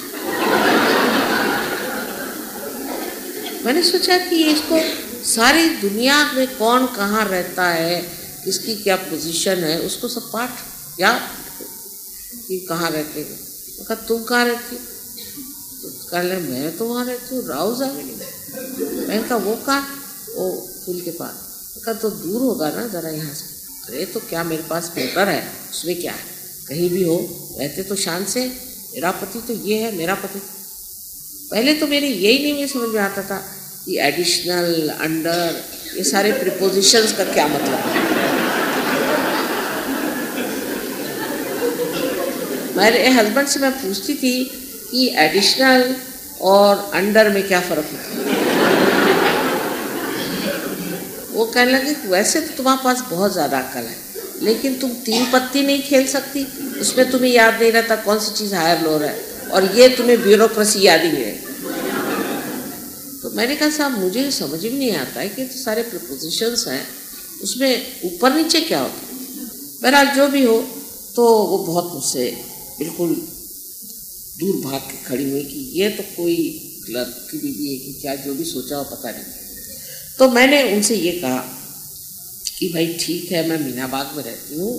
मैंने सोचा कि इसको सारी दुनिया में कौन कहाँ रहता है? किसकी क्या पोजीशन है? उसको सब पाठ या कि कहाँ रहते हैं। कहा, तुम कहाँ रहती हो? तो कह मैं तो वहाँ रहती हूँ में मैंने कहा, वो कहा? वो पुल के पास। कहा तो दूर होगा ना ज़रा यहाँ से। अरे तो क्या मेरे पास पेपर है? उसमें क्या है? कहीं भी हो, रहते तो शान से, मेरा पति तो ये है, मेरा पति। पहले तो मेरे यही नहीं मुझे समझ में आता था कि एडिशनल अंडर ये सारे प्रिपोजिशंस का क्या मतलब है। मेरे हस्बैंड से मैं पूछती थी कि एडिशनल और अंडर में क्या फ़र्क होता है। वो कहने लगे, वैसे तो तुम्हारे पास बहुत ज़्यादा अकल है। लेकिन तुम तीन पत्ती नहीं खेल सकती। उसमें तुम्हें याद नहीं रहता कौन सी चीज़ हायर लोअर है। और ये तुम्हें ब्यूरोक्रेसी याद ही नहीं तो मैंने कहा, साहब, मुझे समझ में नहीं आता है कि तो सारे प्रपोजिशंस हैं। उसमें ऊपर नीचे क्या होता बहरहाल, जो भी हो तो वो बहुत मुझसे बिल्कुल दूर भाग के खड़ी हुई कि ये तो कोई क्लर्क की बीवी है कि क्या जो भी सोचा हो पता नहीं। तो मैंने उनसे ये कहा कि भाई ठीक है, मैं मीना बाग में रहती हूँ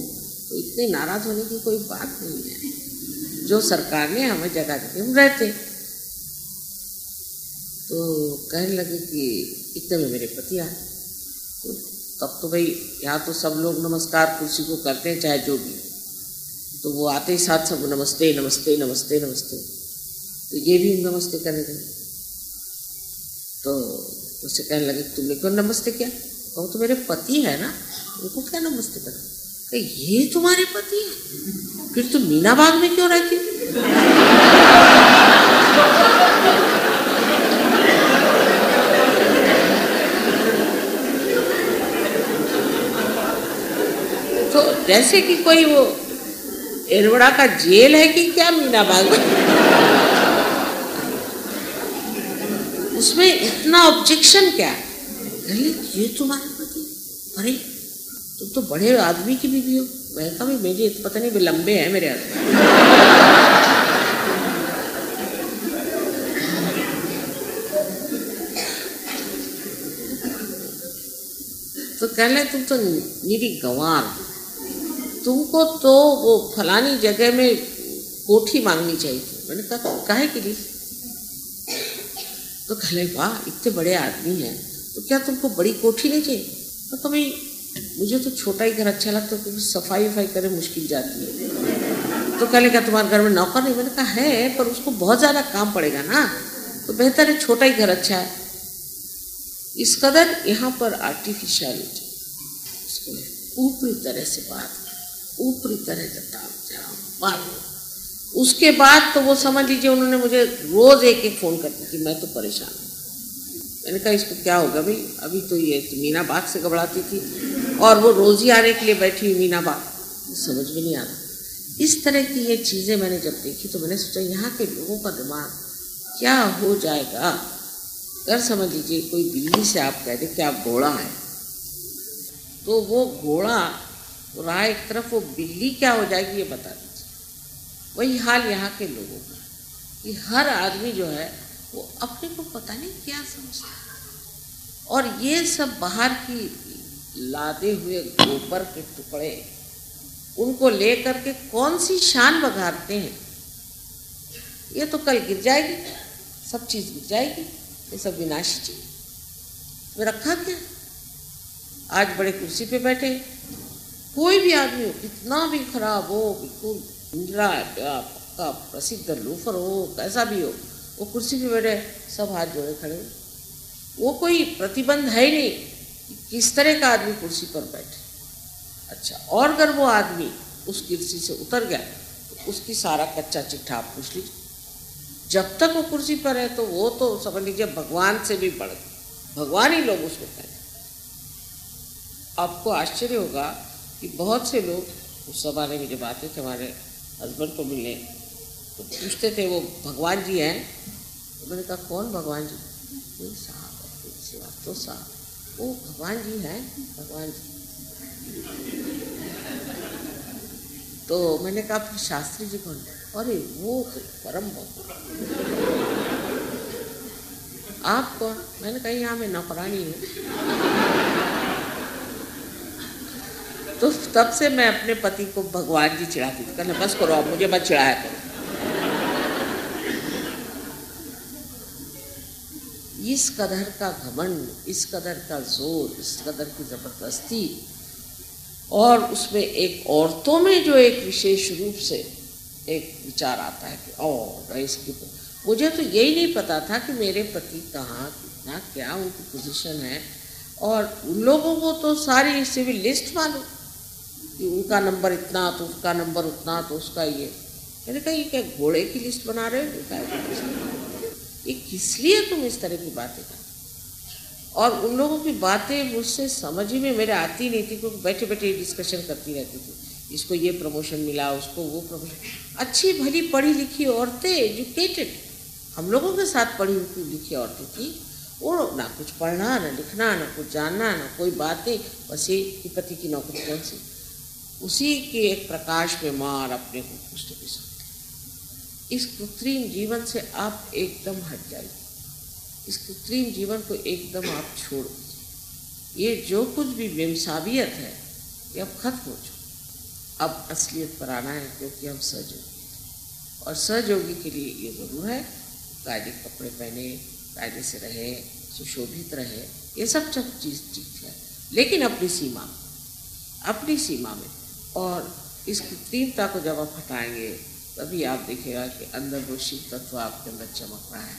तो इतने नाराज़ होने की कोई बात नहीं है। जो सरकार ने हमें जगह दी हम रहते। तो कहने लगे कि इतने में मेरे पति आए। तो तब तो भाई यहाँ तो सब लोग नमस्कार कुर्सी को करते हैं, चाहे जो भी। तो वो आते ही साथ सब नमस्ते नमस्ते नमस्ते नमस्ते। तो ये भी हम नमस्ते करने लगे। तो उससे कहने लगे, तुमने क्यों नमस्ते किया? वो तो मेरे पति है ना, उनको क्या नमस्ते कर? ये तुम्हारे पति है? फिर तुम मीना बाग में क्यों रहती तो जैसे कि कोई वो एरवड़ा का जेल है कि क्या मीना बाग में? उसमें इतना ऑब्जेक्शन क्या अरे ये तुम्हारे पति अरे तुम तो, तो बड़े आदमी की बीवी हो। मैं कहा मेरे तो पता नहीं लंबे हैं मेरे आदमी। तो कहले तुम तो मेरी गंवार तुमको तो वो फलानी जगह में कोठी मांगनी चाहिए थी। मैंने कहा काहे के लिए तो कहले वाह इतने बड़े आदमी हैं। तो क्या तुमको बड़ी कोठी नहीं चाहिए? तो कभी मुझे तो छोटा ही घर अच्छा लगता है क्योंकि सफ़ाई वफाई करे मुश्किल जाती है। तो कहले क्या तुम्हारे घर में नौकर नहीं? मैंने कहा, है, पर उसको बहुत ज़्यादा काम पड़ेगा ना। तो बेहतर है छोटा ही घर अच्छा है। इस कदर यहाँ पर आर्टिफिशियलिटी ऊपरी तरह से बात ऊपरी तरह बात उसके बाद तो वो समझ लीजिए उन्होंने मुझे रोज एक एक फ़ोन करती थी, मैं तो परेशान हूँ। मैंने कहा, इसको क्या होगा भाई? अभी तो ये तो मीना बाग से घबराती थी। और वो रोज आने के लिए बैठी हुई मीना बाग समझ में नहीं आ रहा। इस तरह की ये चीज़ें मैंने जब देखी तो मैंने सोचा, यहाँ के लोगों का दिमाग क्या हो जाएगा? अगर समझ लीजिए, कोई बिल्ली से आप कह दें कि आप घोड़ा है। तो वो घोड़ा राह एक तरफ़, वो बिल्ली क्या हो जाएगी, ये बता दीजिए। वही हाल यहाँ के लोगों का कि हर आदमी जो है वो अपने को पता नहीं क्या समझता और ये सब बाहर की लादे हुए गोबर के टुकड़े, उनको लेकर के कौन सी शान बघारते हैं? ये तो कल गिर जाएगी, सब चीज़ गिर जाएगी, ये सब विनाशी चीज़। तो रखा क्या? आज बड़े कुर्सी पे बैठे कोई भी आदमी हो, कितना भी खराब हो, बिल्कुल पक्का प्रसिद्ध लूफर हो, कैसा भी हो वो कुर्सी पे बैठे सब हाथ जोड़े खड़े वो कोई प्रतिबंध है ही नहीं कि किस तरह का आदमी कुर्सी पर बैठे। अच्छा और अगर वो आदमी उस कुर्सी से उतर गया तो उसकी सारा कच्चा चिट्ठा आप पूछ लीजिए। जब तक वो कुर्सी पर है तो वो तो समझ लीजिए भगवान से भी बढ़ भगवान ही लोग उसको कहते आपको आश्चर्य होगा कि बहुत से लोग उस जमाने में जब आते थे, हमारे हस्बैंड को मिलने तो पूछते थे वो, भगवान जी हैं? तो मैंने कहा, कौन भगवान जी? कोई साहब सेवा तो साहब। वो भगवान जी हैं? भगवान जी। तो मैंने कहा, फिर शास्त्री जी कौन अरे, वो परम आप कौन? मैंने कहा, यहाँ मैं नौकरानी हूँ। तो तब से मैं अपने पति को भगवान जी चिढ़ाती थी। कहना बस करो आप मुझे मत चिढ़ाया करो। इस कदर का घमंड, इस कदर का ज़ोर, इस कदर की ज़बरदस्ती, और उसमें एक औरतों में जो एक विशेष रूप से एक विचार आता है कि, ओ इसकी मुझे तो यही नहीं पता था कि मेरे पति कहाँ, कितना, क्या उनकी पोजीशन है, और उन लोगों को तो सारी सिविल लिस्ट मालूम कि उनका नंबर इतना तो उसका नंबर उतना तो उसका ये। मैंने कहा, ये क्या घोड़े की लिस्ट बना रहे हो? ये किस लिए तुम इस तरह की बातें कर और उन लोगों की बातें मुझसे समझ ही में मेरे आती नहीं थी, क्योंकि बैठे बैठे डिस्कशन करती रहती थी। इसको ये प्रमोशन मिला, उसको वो प्रमोशन अच्छी भली पढ़ी लिखी औरतें एजुकेटेड हम लोगों के साथ पढ़ी लिखी औरतें थी। वो ना कुछ पढ़ना, ना लिखना, ना कुछ जानना, ना कोई बातें, बस ये कि पति की नौकरी कौन सी? उसी के एक प्रकाश में मार अपने को सकते इस कृत्रिम जीवन से आप एकदम हट जाइए। इस कृत्रिम जीवन को एकदम आप छोड़ दीजिए। ये जो कुछ भी बेमसाबियत है, ये अब खत्म हो चुका अब असलियत पर आना है, क्योंकि हम सहयोगी और सहयोगी के लिए ये ज़रूर है, कायदे कपड़े पहने, कायदे से रहे, सुशोभित रहे, ये सब सब चीज़ ठीक है। लेकिन अपनी सीमा अपनी सीमा में। और इस कृत्रिमता को जब आप हटाएँगे तभी आप देखेगा कि अंदर वो शिव तत्व आपके अंदर चमक रहा है।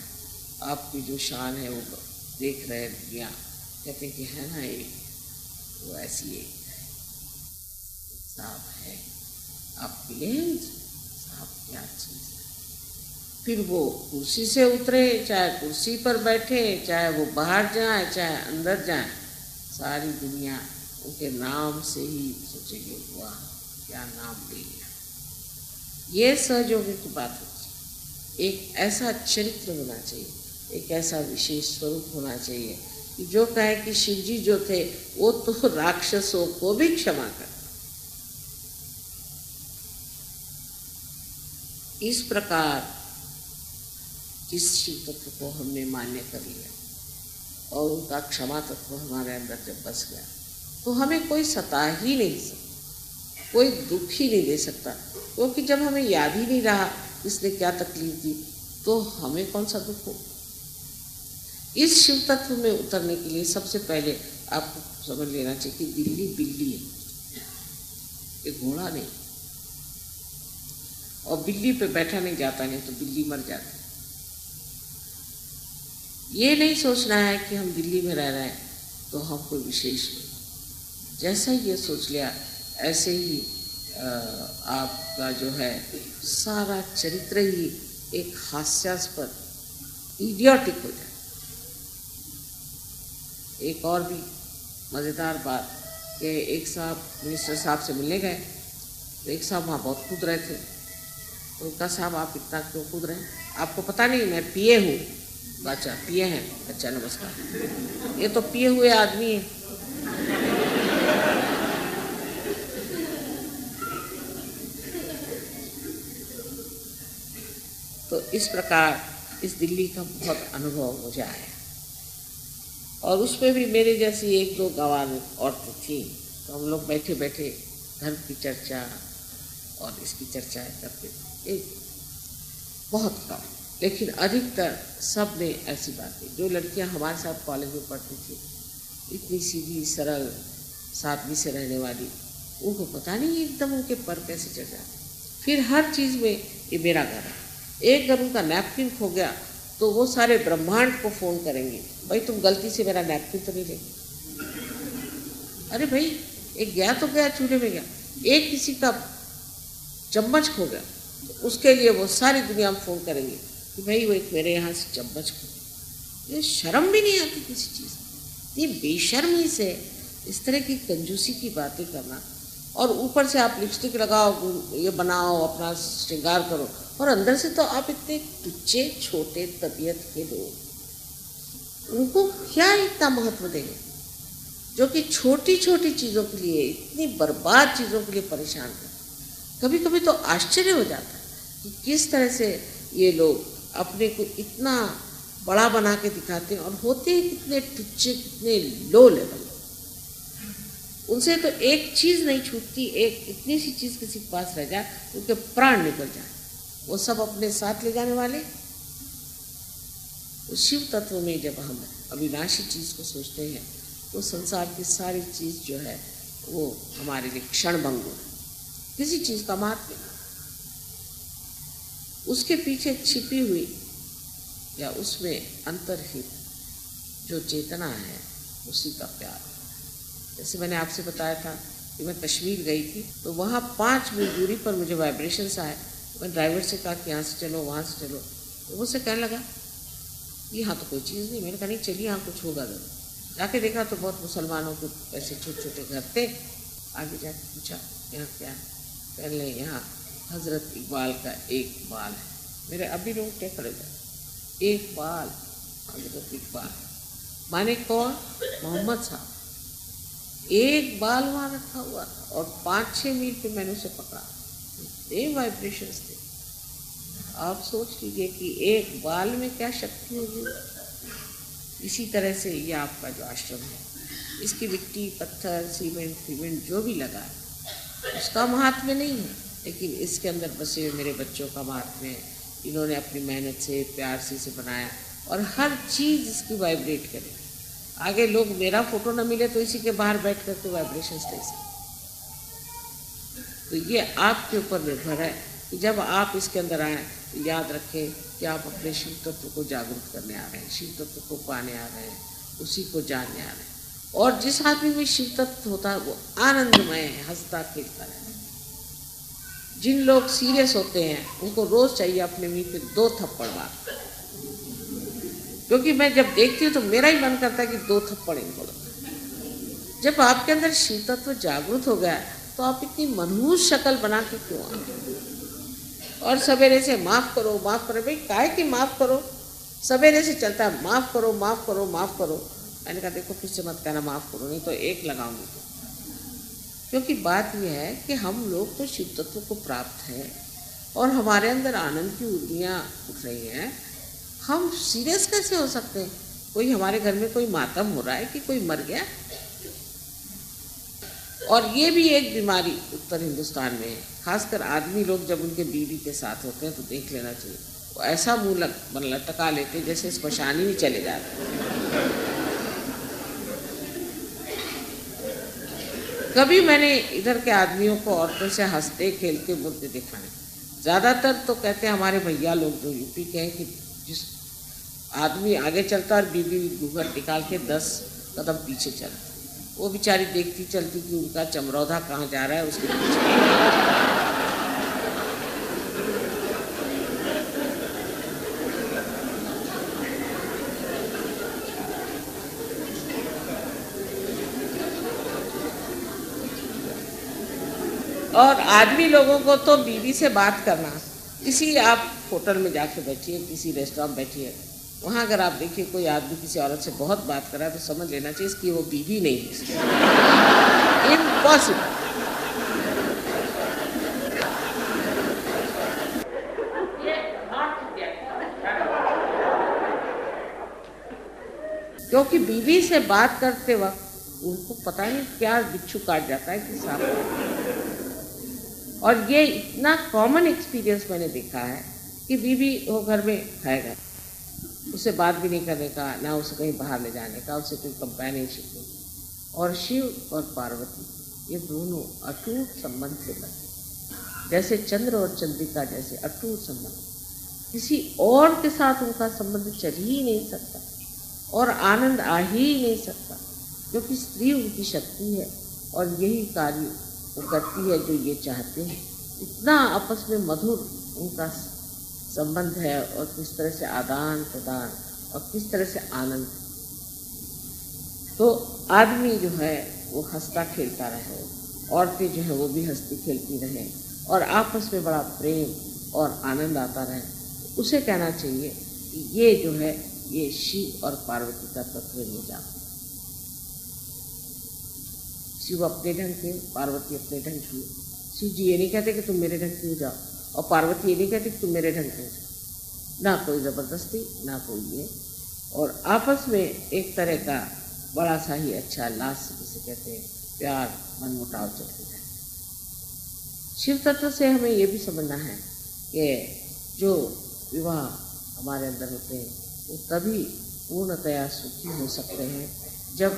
आपकी जो शान है वो देख रहे हैं दुनिया। कहते हैं कि है ना एक, वो ऐसी एक साहब है। आप मिले साहब क्या चीज़ है? फिर वो कुर्सी से उतरे, चाहे कुर्सी पर बैठे, चाहे वो बाहर जाए, चाहे अंदर जाए, सारी दुनिया उनके नाम से ही सोचेगी हुआ क्या नाम ले लिया। ये सहयोगी की बात होती एक ऐसा चरित्र होना चाहिए, एक ऐसा विशेष स्वरूप होना चाहिए कि जो कहे कि शिव जी जो थे, वो तो राक्षसों को भी क्षमा कर इस प्रकार जिस शिव तत्व को हमने मान्य कर लिया और उनका क्षमा तत्व हमारे अंदर जब बस गया तो हमें कोई सता ही नहीं सकता, कोई दुख ही नहीं दे सकता। क्योंकि जब हमें याद ही नहीं रहा इसने क्या तकलीफ़ दी तो हमें कौन सा दुख हो? इस शिव तत्व में उतरने के लिए सबसे पहले आपको समझ लेना चाहिए कि दिल्ली बिल्ली है। ये घोड़ा नहीं। और बिल्ली पे बैठा नहीं जाता, नहीं तो बिल्ली मर जाती। ये नहीं सोचना है कि हम दिल्ली में रह रहे हैं तो हम कोई विशेष नहीं। जैसा ये सोच लिया, ऐसे ही आपका जो है, सारा चरित्र ही एक हास्यास्पद इडियोटिक हो जाए। एक और भी मज़ेदार बात, कि एक साहब मिनिस्टर साहब से मिलने गए। तो एक साहब वहाँ बहुत कूद रहे थे। तो उनका साहब, आप इतना क्यों कूद रहे? हैं आपको पता नहीं, मैं पिए हूँ। अच्छा पिए हैं। अच्छा नमस्कार। ये तो पिए हुए आदमी है। तो इस प्रकार इस दिल्ली का बहुत अनुभव मुझे आया और उसमें भी मेरे जैसी एक दो गवान औरतें थी तो हम लोग बैठे बैठे धर्म की चर्चा और इसकी चर्चा करते एक बहुत कम, लेकिन अधिकतर सबने ऐसी बातें जो लड़कियाँ हमारे साथ कॉलेज में पढ़ती थी, इतनी सीधी, सरल, सादगी से रहने वाली, उनको पता नहीं एकदम उनके पर कैसे चढ़ जाते। फिर हर चीज़ में ये मेरा घर है एक अगर उनका नैपकिन खो गया तो वो सारे ब्रह्मांड को फ़ोन करेंगे, भाई तुम गलती से मेरा नैपकिन तो नहीं ले अरे भाई, एक गया तो गया चूल्हे में गया, एक किसी का चम्मच खो गया तो उसके लिए वो सारी दुनिया में फ़ोन करेंगे कि भाई वो एक मेरे यहाँ से चम्मच खो ये शर्म भी नहीं आती किसी चीज़ ये बेशर्मी से इस तरह की कंजूसी की बातें करना, और ऊपर से आप लिपस्टिक लगाओ, ये बनाओ, अपना श्रृंगार करो और अंदर से तो आप इतने टुच्चे छोटे तबीयत के लोग। उनको क्या इतना महत्व देंगे? जो कि छोटी छोटी चीज़ों के लिए, इतनी बर्बाद चीज़ों के लिए परेशान कर कभी कभी तो आश्चर्य हो जाता है कि किस तरह से ये लोग अपने को इतना बड़ा बना के दिखाते हैं और होते हैं कितने टुच्चे कितने लो लेवल उनसे तो एक चीज़ नहीं छूटती, एक इतनी सी चीज़ किसी के पास रह जाए, उनके प्राण निकल जाए। वो सब अपने साथ ले जाने वाले। तो शिव तत्व में जब हम अविनाशी चीज़ को सोचते हैं तो संसार की सारी चीज़ जो है, वो हमारे लिए क्षण भंगुर है। किसी चीज़ का महत्व उसके पीछे छिपी हुई या उसमें अंतर्हित जो चेतना है, उसी का प्यार। जैसे मैंने आपसे बताया था कि मैं कश्मीर गई थी तो वहाँ पाँच मील दूरी पर मुझे वाइब्रेशंस आए। मैं ड्राइवर से कहा कि यहाँ से चलो, वहाँ से चलो। तो मुझसे कहने लगा कि यहाँ तो कोई चीज़ नहीं मैंने कहा, नहीं, चलिए, यहाँ कुछ होगा ज़रूर जाके देखा तो बहुत मुसलमानों के ऐसे छोटे छोटे घर थे। आगे जाके पूछा, यहाँ क्या है? पहले यहाँ हज़रत इकबाल का एक बाल है। मेरे अभी लोग क्या खड़े जाए एक बाल, हज़रत इकबाल। माने कौन? मोहम्मद साहब। एक बाल वहाँ रखा हुआ था और पाँच छः मील पे मैंने उसे पकड़ा। सेम वाइब्रेशंस थे। आप सोच लीजिए कि एक बाल में क्या शक्ति होगी। इसी तरह से ये आपका जो आश्रम है, इसकी मिट्टी, पत्थर, सीमेंट सीमेंट जो भी लगा है, उसका महात्म्य नहीं है। लेकिन इसके अंदर बसे हुए मेरे बच्चों का महात्म्य है। इन्होंने अपनी मेहनत से, प्यार से इसे बनाया और हर चीज़ इसकी वाइब्रेट करे आगे लोग मेरा फ़ोटो ना मिले तो इसी के बाहर बैठ कर तो वाइब्रेशन ले सकते तो ये आपके ऊपर निर्भर है कि जब आप इसके अंदर आए तो याद रखें कि आप अपने शिव तत्व को जागरूक करने आ रहे हैं शिव तत्व को पाने आ रहे हैं, उसी को जानने आ रहे हैं। और जिस आदमी में शिव तत्व होता है, वो आनंदमय है, हंसता खेलता रहता है। जिन लोग सीरियस होते हैं, उनको रोज चाहिए अपने मुँह पे दो थप्पड़ मार। क्योंकि मैं जब देखती हूँ तो मेरा ही मन करता है कि दो थप्पड़ इनको जब आपके अंदर शिव तत्व जागृत हो गया तो आप इतनी मनहूस शक्ल बना के क्यों आ और सवेरे से माफ़ करो माफ़ करो, भाई काहे कि माफ़ करो? सवेरे से चलता है, माफ़ करो माफ़ करो माफ़ करो। मैंने कहा, देखो, फिर से मत कहना, माफ़ करो, नहीं तो एक लगाऊँगी। क्योंकि बात यह है कि हम लोग तो शिव तत्व को प्राप्त हैं और हमारे अंदर आनंद की उर्मियाँ उठ रही हैं। हम सीरियस कैसे हो सकते हैं? कोई हमारे घर में कोई मातम हो रहा है कि कोई मर गया? और ये भी एक बीमारी उत्तर हिंदुस्तान में है। खासकर आदमी लोग जब उनके बीवी के साथ होते हैं तो देख लेना चाहिए। वो ऐसा मुँह लग मतलब टका लेते जैसे स्मशानी ही चले जाते कभी मैंने इधर के आदमियों को औरतों से हँसते, खेलते मुद्दे दिखाने ज़्यादातर तो कहते हैं हमारे भैया लोग जो यूपी के हैं कि जिस आदमी आगे चलता और बीवी घूंघट निकाल के दस कदम पीछे चलता वो बेचारी देखती चलती कि उनका चमरौधा कहाँ जा रहा है, उसके पीछे। और आदमी लोगों को तो बीवी से बात करना किसी आप होटल में जाके बैठिए, किसी रेस्टोरेंट बैठिए। वहाँ अगर आप देखिए, कोई आदमी किसी औरत से बहुत बात कर रहा है तो समझ लेना चाहिए इसकी वो बीवी नहीं है। इम्पॉसिबल क्योंकि बीवी से बात करते वक्त उनको पता नहीं क्या बिच्छू काट जाता है कि सांप और ये इतना कॉमन एक्सपीरियंस मैंने देखा है कि बीवी वो घर में खाएगा। उसे बात भी नहीं करने का, ना उसे कहीं बाहर ले जाने का, उसे कोई कंपेनियनशिप नहीं। और शिव और पार्वती, ये दोनों अटूट संबंध से बने जैसे चंद्र और चंद्रिका जैसे अटूट संबंध। किसी और के साथ उनका संबंध चल ही नहीं सकता, और आनंद आ ही नहीं सकता क्योंकि स्त्री उनकी शक्ति है, और यही कार्य वो करती है जो ये चाहते हैं। इतना आपस में मधुर उनका संबंध है और किस तरह से आदान प्रदान और किस तरह से आनंद। तो आदमी जो है, वो हंसता खेलता रहे, औरतें जो है वो भी हंसती खेलती रहे और आपस में बड़ा प्रेम और आनंद आता रहे। उसे कहना चाहिए कि ये जो है, ये शिव और पार्वती का तत्व निज़ाम शिव अपने ढंग के पार्वती अपने ढंग की शिव जी ये नहीं कहते कि तुम मेरे ढंग की हो जाओ। और पार्वती ये नहीं कहती तुम मेरे ढंग जाओ ना कोई ज़बरदस्ती, ना कोई ये। और आपस में एक तरह का बड़ा सा ही अच्छा लाश जिसे कहते हैं, प्यार मन मुटाव चलते जाए शिव तत्व से हमें ये भी समझना है कि जो विवाह हमारे अंदर होते हैं, वो तभी पूर्णतया सुखी हो सकते हैं जब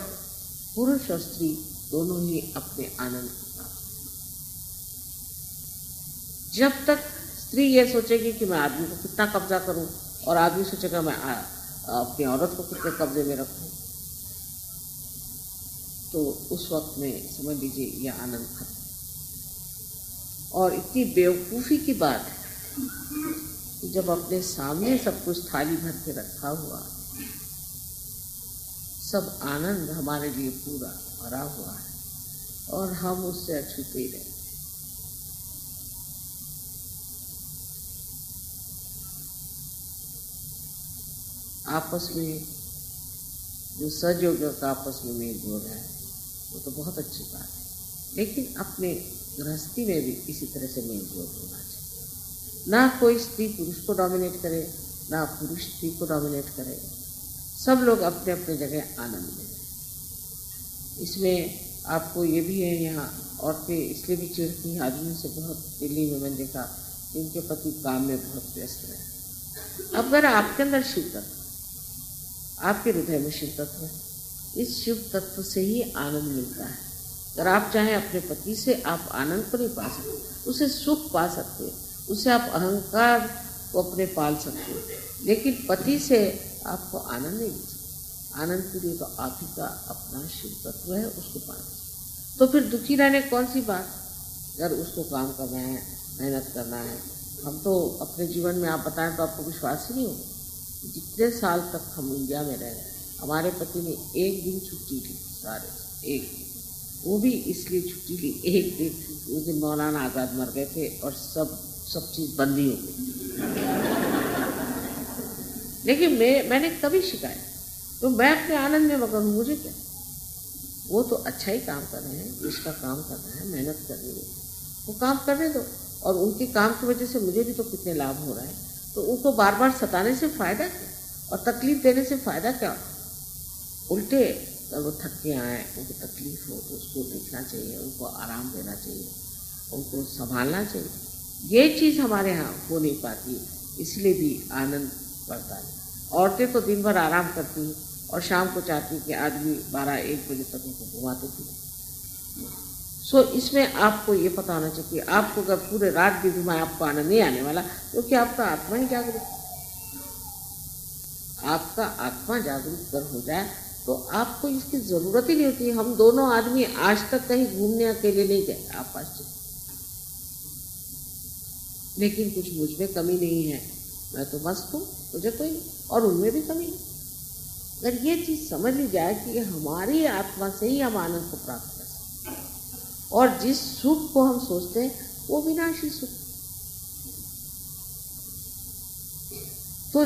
पुरुष और स्त्री दोनों ही अपने आनंद को जब तक स्त्री ये सोचेगी कि मैं आदमी को कितना कब्जा करूँ और आदमी सोचेगा मैं अपनी औरत को कितने कब्जे में रखूँ तो उस वक्त में, समझ लीजिए, यह आनंद खत्म। और इतनी बेवकूफ़ी की बात है जब अपने सामने सब कुछ थाली भर के रखा हुआ, सब आनंद हमारे लिए पूरा भरा हुआ है और हम उससे अछूते रहे आपस में, जो सजयोग का आपस में मेल हो रहा है वो तो बहुत अच्छी बात है। लेकिन अपने गृहस्थी में भी इसी तरह से मेल जोल होना चाहिए। ना कोई स्त्री पुरुष को डोमिनेट करे, ना पुरुष स्त्री को डोमिनेट करे। सब लोग अपने अपने जगह आनंद में इसमें आपको ये भी है यहाँ, औरतें इसलिए भी चिड़ती हैं, आदमियों से बहुत दिल्ली में मैंने देखा, कि उनके पति काम में बहुत व्यस्त रहे। अगर आपके अंदर तत्व आपके हृदय में शिव तत्व है। इस शिव तत्व से ही आनंद मिलता है। अगर आप चाहें अपने पति से आप आनंद को नहीं पा सकते उसे सुख पा सकते हैं, उसे आप अहंकार को अपने पाल सकते हैं, लेकिन पति से आपको आनंद नहीं मिल सकता। आनंद के लिए तो आप ही का अपना शिव तत्व है, उसको पाना तो फिर दुखी रहने कौन सी बात? अगर उसको काम करना है, मेहनत करना है, हम तो अपने जीवन में आप बताएँ तो आपको विश्वास ही नहीं होगा। जितने साल तक हम इंडिया में रहे हमारे पति ने एक दिन छुट्टी ली सारे, एक दिन। वो भी इसलिए छुट्टी ली, एक दिन। उस दिन मौलाना आज़ाद मर गए थे और सब सब चीज़ बंदी हो गई। लेकिन मैं, मैंने कभी शिकायत तो मैं अपने आनंद में मगन हूँ, मुझे क्या? वो तो अच्छा ही काम कर रहे हैं इसका काम कर रहे हैं, मेहनत कर रही है। वो काम करने दो। और उनके काम की वजह से मुझे भी तो कितने लाभ हो रहा है। तो उनको बार बार सताने से फ़ायदा क्या? और तकलीफ़ देने से फ़ायदा क्या? उल्टे अगर वो थक के आए, उनको तकलीफ़ हो तो उसको देखना चाहिए, उनको आराम देना चाहिए, उनको संभालना चाहिए। ये चीज़ हमारे यहाँ हो नहीं पाती, इसलिए भी आनंद बढ़ता है। औरतें तो दिन भर आराम करती हैं, और शाम को चाहती कि आदमी बारह एक बजे तक उनको घुमाते फिर सो so, इसमें आपको ये पता होना चाहिए आपको अगर पूरे रात भी घुमाए आपको आनंद नहीं आने वाला क्योंकि तो आपका आत्मा ही जागरूक? आपका आत्मा जागरूक कर हो जाए तो आपको इसकी ज़रूरत ही नहीं होती। हम दोनों आदमी आज तक कहीं घूमने अकेले नहीं गए। आप लेकिन कुछ मुझमें कमी नहीं है। मैं तो मस्त हूँ मुझे कोई और उनमें भी कमी अगर ये चीज़ समझ ली जाए कि हमारी आत्मा से ही हम आनंद को प्राप्त कर। और जिस सुख को हम सोचते हैं, वो विनाशी सुख। तो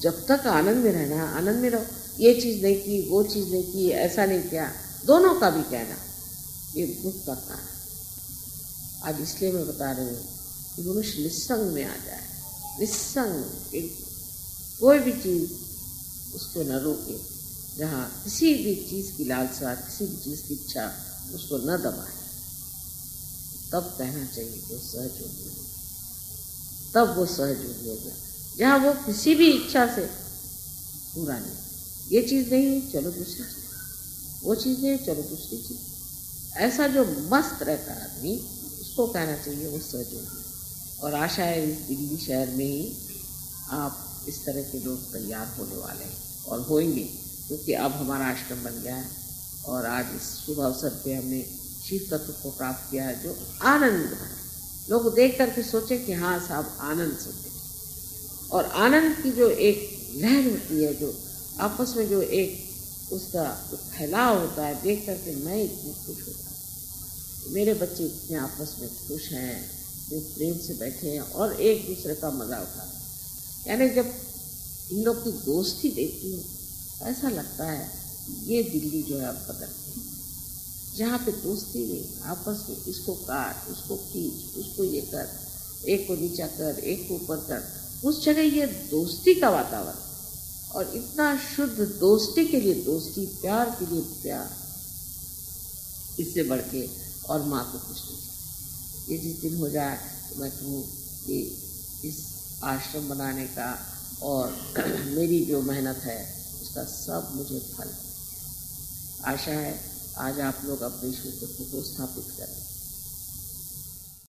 जब तक आनंद में रहना, आनंद में रहो। ये चीज़ नहीं की, वो चीज़ नहीं की, ऐसा नहीं किया। दोनों का भी कहना, ये दुख का कारण आज इसलिए मैं बता रही हूँ कि मनुष्य निस्संग में आ जाए। निस्संग कोई भी चीज़ उसको न रोके, जहाँ किसी भी चीज़ की लालसा, किसी भी चीज़ की इच्छा उसको न दबाए। तब कहना चाहिए, वो सहयोगी हो। तब वो सहयोगी हो गया। जहाँ वो किसी भी इच्छा से पूरा नहीं। ये चीज़ नहीं है, चलो दूसरी चीज़। वो चीज़ नहीं है, चलो दूसरी चीज़। ऐसा जो मस्त रहता है आदमी, उसको कहना चाहिए, वो सहज सहयोगी और आशा है इस दिल्ली शहर में ही आप इस तरह के लोग तैयार होने वाले हैं और होंगे, क्योंकि अब हमारा आश्रम बन गया है। और आज इस शुभ अवसर पे हमने शिव तत्व को प्राप्त किया है, जो आनंद है। लोग देख करके सोचे कि हाँ साहब, आनंद से और आनंद की जो एक लहर होती है, जो आपस में जो एक उसका फैलाव होता है देख करके मैं इतनी खुश होता हूँ। मेरे बच्चे इतने आपस में खुश हैं जो प्रेम से बैठे हैं और एक दूसरे का मज़ा उठा रहे हैं। यानी जब इन लोग की दोस्ती देखती हूँ, ऐसा लगता है ये दिल्ली जो है अब बदलती है जहाँ पे दोस्ती नहीं आपस में इसको काट, उसको खींच, उसको ये कर, एक को नीचा कर, एक को ऊपर कर, उस जगह ये दोस्ती का वातावरण। और इतना शुद्ध दोस्ती के लिए, दोस्ती प्यार के लिए प्यार, इससे बढ़ के और माँ को खुश नहीं ये जिस दिन हो जाए तो मैं कहूँ कि इस आश्रम बनाने का और मेरी जो मेहनत है, उसका सब मुझे फल। आशा है आज आप लोग अपने शुद्ध को स्थापित करें।